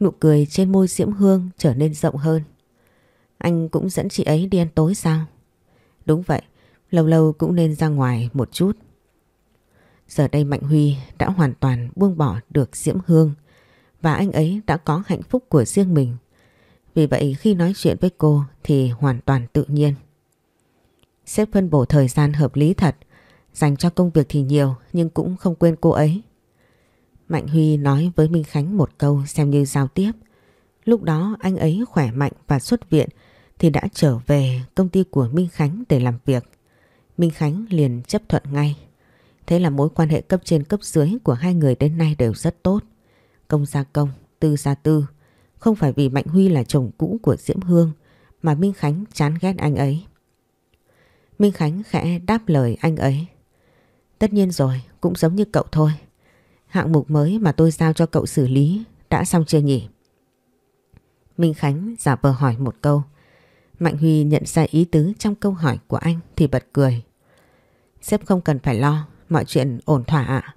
Nụ cười trên môi Diễm Hương trở nên rộng hơn. Anh cũng dẫn chị ấy đi ăn tối sao? Đúng vậy, lâu lâu cũng nên ra ngoài một chút. Giờ đây Mạnh Huy đã hoàn toàn buông bỏ được Diễm Hương và anh ấy đã có hạnh phúc của riêng mình. Vì vậy khi nói chuyện với cô thì hoàn toàn tự nhiên. Sếp phân bổ thời gian hợp lý thật, dành cho công việc thì nhiều nhưng cũng không quên cô ấy. Mạnh Huy nói với Minh Khánh một câu xem như giao tiếp. Lúc đó anh ấy khỏe mạnh và xuất viện thì đã trở về công ty của Minh Khánh để làm việc. Minh Khánh liền chấp thuận ngay. Thế là mối quan hệ cấp trên cấp dưới của hai người đến nay đều rất tốt. Công gia công, tư gia tư. Không phải vì Mạnh Huy là chồng cũ của Diễm Hương mà Minh Khánh chán ghét anh ấy. Minh Khánh khẽ đáp lời anh ấy. Tất nhiên rồi, cũng giống như cậu thôi. Hạng mục mới mà tôi giao cho cậu xử lý đã xong chưa nhỉ? Minh Khánh giả vờ hỏi một câu. Mạnh Huy nhận ra ý tứ trong câu hỏi của anh thì bật cười. Sếp không cần phải lo, mọi chuyện ổn thỏa ạ.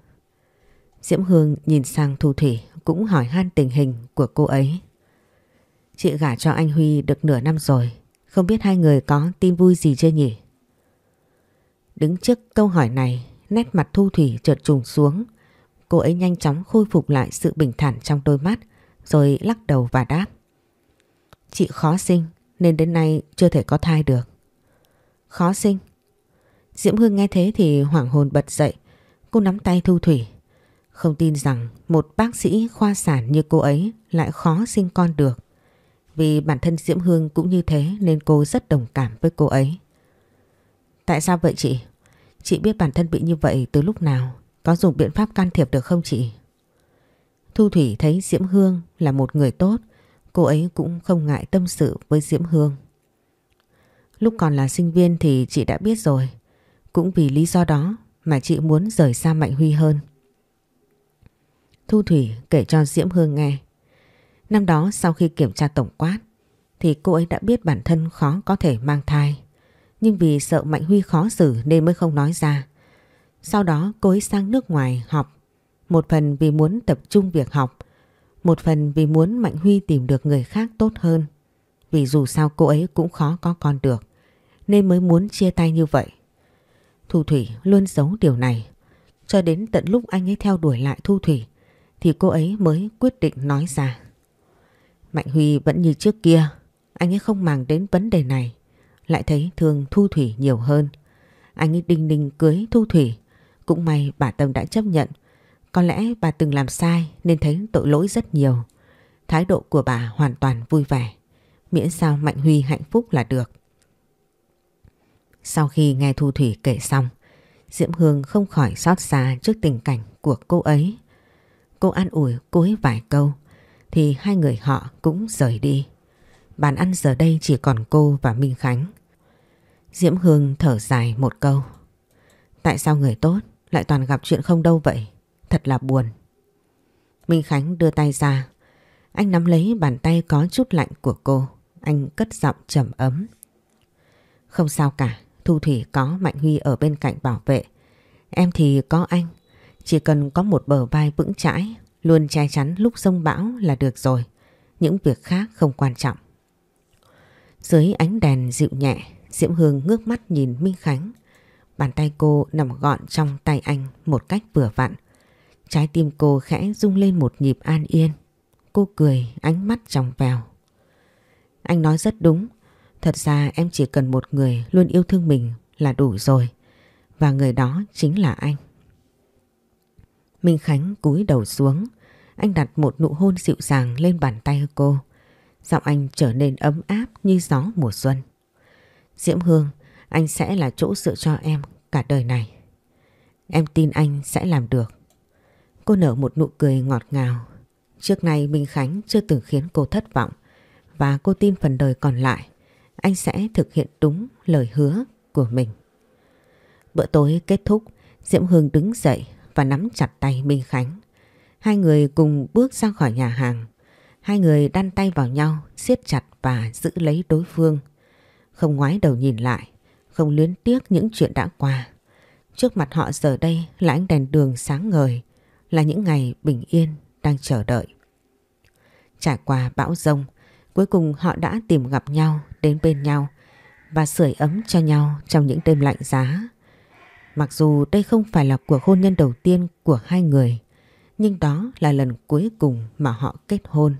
Diễm Hương nhìn sang Thu Thủy cũng hỏi han tình hình của cô ấy. Chị gả cho anh Huy được nửa năm rồi, không biết hai người có tin vui gì chưa nhỉ? Đứng trước câu hỏi này, nét mặt Thu Thủy chợt trùng xuống. Cô ấy nhanh chóng khôi phục lại sự bình thản trong đôi mắt, rồi lắc đầu và đáp. Chị khó sinh, nên đến nay chưa thể có thai được. Khó sinh? Diễm Hương nghe thế thì hoảng hồn bật dậy. Cô nắm tay Thu Thủy. Không tin rằng một bác sĩ khoa sản như cô ấy lại khó sinh con được. Vì bản thân Diễm Hương cũng như thế nên cô rất đồng cảm với cô ấy. Tại sao vậy chị? Chị biết bản thân bị như vậy từ lúc nào? Có dùng biện pháp can thiệp được không chị? Thu Thủy thấy Diễm Hương là một người tốt, cô ấy cũng không ngại tâm sự với Diễm Hương. Lúc còn là sinh viên thì chị đã biết rồi, cũng vì lý do đó mà chị muốn rời xa Mạnh Huy hơn. Thu Thủy kể cho Diễm Hương nghe. Năm đó sau khi kiểm tra tổng quát thì cô ấy đã biết bản thân khó có thể mang thai. Nhưng vì sợ Mạnh Huy khó xử nên mới không nói ra. Sau đó cô ấy sang nước ngoài học. Một phần vì muốn tập trung việc học. Một phần vì muốn Mạnh Huy tìm được người khác tốt hơn. Vì dù sao cô ấy cũng khó có con được. Nên mới muốn chia tay như vậy. Thu Thủy luôn giấu điều này. Cho đến tận lúc anh ấy theo đuổi lại Thu Thủy thì cô ấy mới quyết định nói ra. Mạnh Huy vẫn như trước kia, anh ấy không màng đến vấn đề này, lại thấy thương Thu Thủy nhiều hơn. Anh ấy đinh ninh cưới Thu Thủy, cũng may bà Tâm đã chấp nhận. Có lẽ bà từng làm sai nên thấy tội lỗi rất nhiều. Thái độ của bà hoàn toàn vui vẻ, miễn sao Mạnh Huy hạnh phúc là được. Sau khi nghe Thu Thủy kể xong, Diễm Hương không khỏi xót xa trước tình cảnh của cô ấy. Cô an ủi cô ấy vài câu thì hai người họ cũng rời đi. Bàn ăn giờ đây chỉ còn cô và Minh Khánh. Diễm Hương thở dài một câu. Tại sao người tốt lại toàn gặp chuyện không đâu vậy? Thật là buồn. Minh Khánh đưa tay ra. Anh nắm lấy bàn tay có chút lạnh của cô. Anh cất giọng trầm ấm. Không sao cả. Thu Thủy có Mạnh Huy ở bên cạnh bảo vệ. Em thì có anh. Chỉ cần có một bờ vai vững chãi, luôn che chắn lúc sông bão là được rồi. Những việc khác không quan trọng. Dưới ánh đèn dịu nhẹ, Diễm Hương ngước mắt nhìn Minh Khánh. Bàn tay cô nằm gọn trong tay anh một cách vừa vặn. Trái tim cô khẽ rung lên một nhịp an yên. Cô cười ánh mắt trong vèo. Anh nói rất đúng. Thật ra em chỉ cần một người luôn yêu thương mình là đủ rồi. Và người đó chính là anh. Minh Khánh cúi đầu xuống. Anh đặt một nụ hôn dịu dàng lên bàn tay cô. Giọng anh trở nên ấm áp như gió mùa xuân. Diễm Hương, anh sẽ là chỗ dựa cho em cả đời này. Em tin anh sẽ làm được. Cô nở một nụ cười ngọt ngào. Trước nay Minh Khánh chưa từng khiến cô thất vọng và cô tin phần đời còn lại anh sẽ thực hiện đúng lời hứa của mình. Bữa tối kết thúc, Diễm Hương đứng dậy và nắm chặt tay Minh Khánh. Hai người cùng bước ra khỏi nhà hàng. Hai người đan tay vào nhau, siết chặt và giữ lấy đối phương. Không ngoái đầu nhìn lại, không luyến tiếc những chuyện đã qua. Trước mặt họ giờ đây là ánh đèn đường sáng ngời, là những ngày bình yên đang chờ đợi. Trải qua bão rông, cuối cùng họ đã tìm gặp nhau, đến bên nhau và sưởi ấm cho nhau trong những đêm lạnh giá. Mặc dù đây không phải là cuộc hôn nhân đầu tiên của hai người, nhưng đó là lần cuối cùng mà họ kết hôn.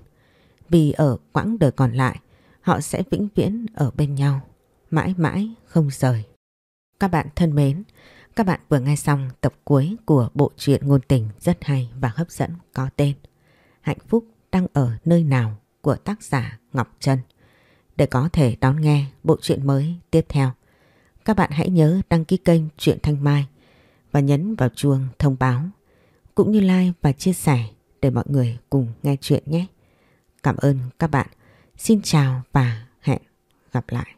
Vì ở quãng đời còn lại, họ sẽ vĩnh viễn ở bên nhau, mãi mãi không rời. Các bạn thân mến, các bạn vừa nghe xong tập cuối của bộ truyện ngôn tình rất hay và hấp dẫn có tên Hạnh phúc đang ở nơi nào của tác giả Ngọc Trân. Để có thể đón nghe bộ truyện mới tiếp theo, các bạn hãy nhớ đăng ký kênh Truyện Thanh Mai và nhấn vào chuông thông báo cũng như like và chia sẻ để mọi người cùng nghe chuyện nhé. Cảm ơn các bạn. Xin chào và hẹn gặp lại.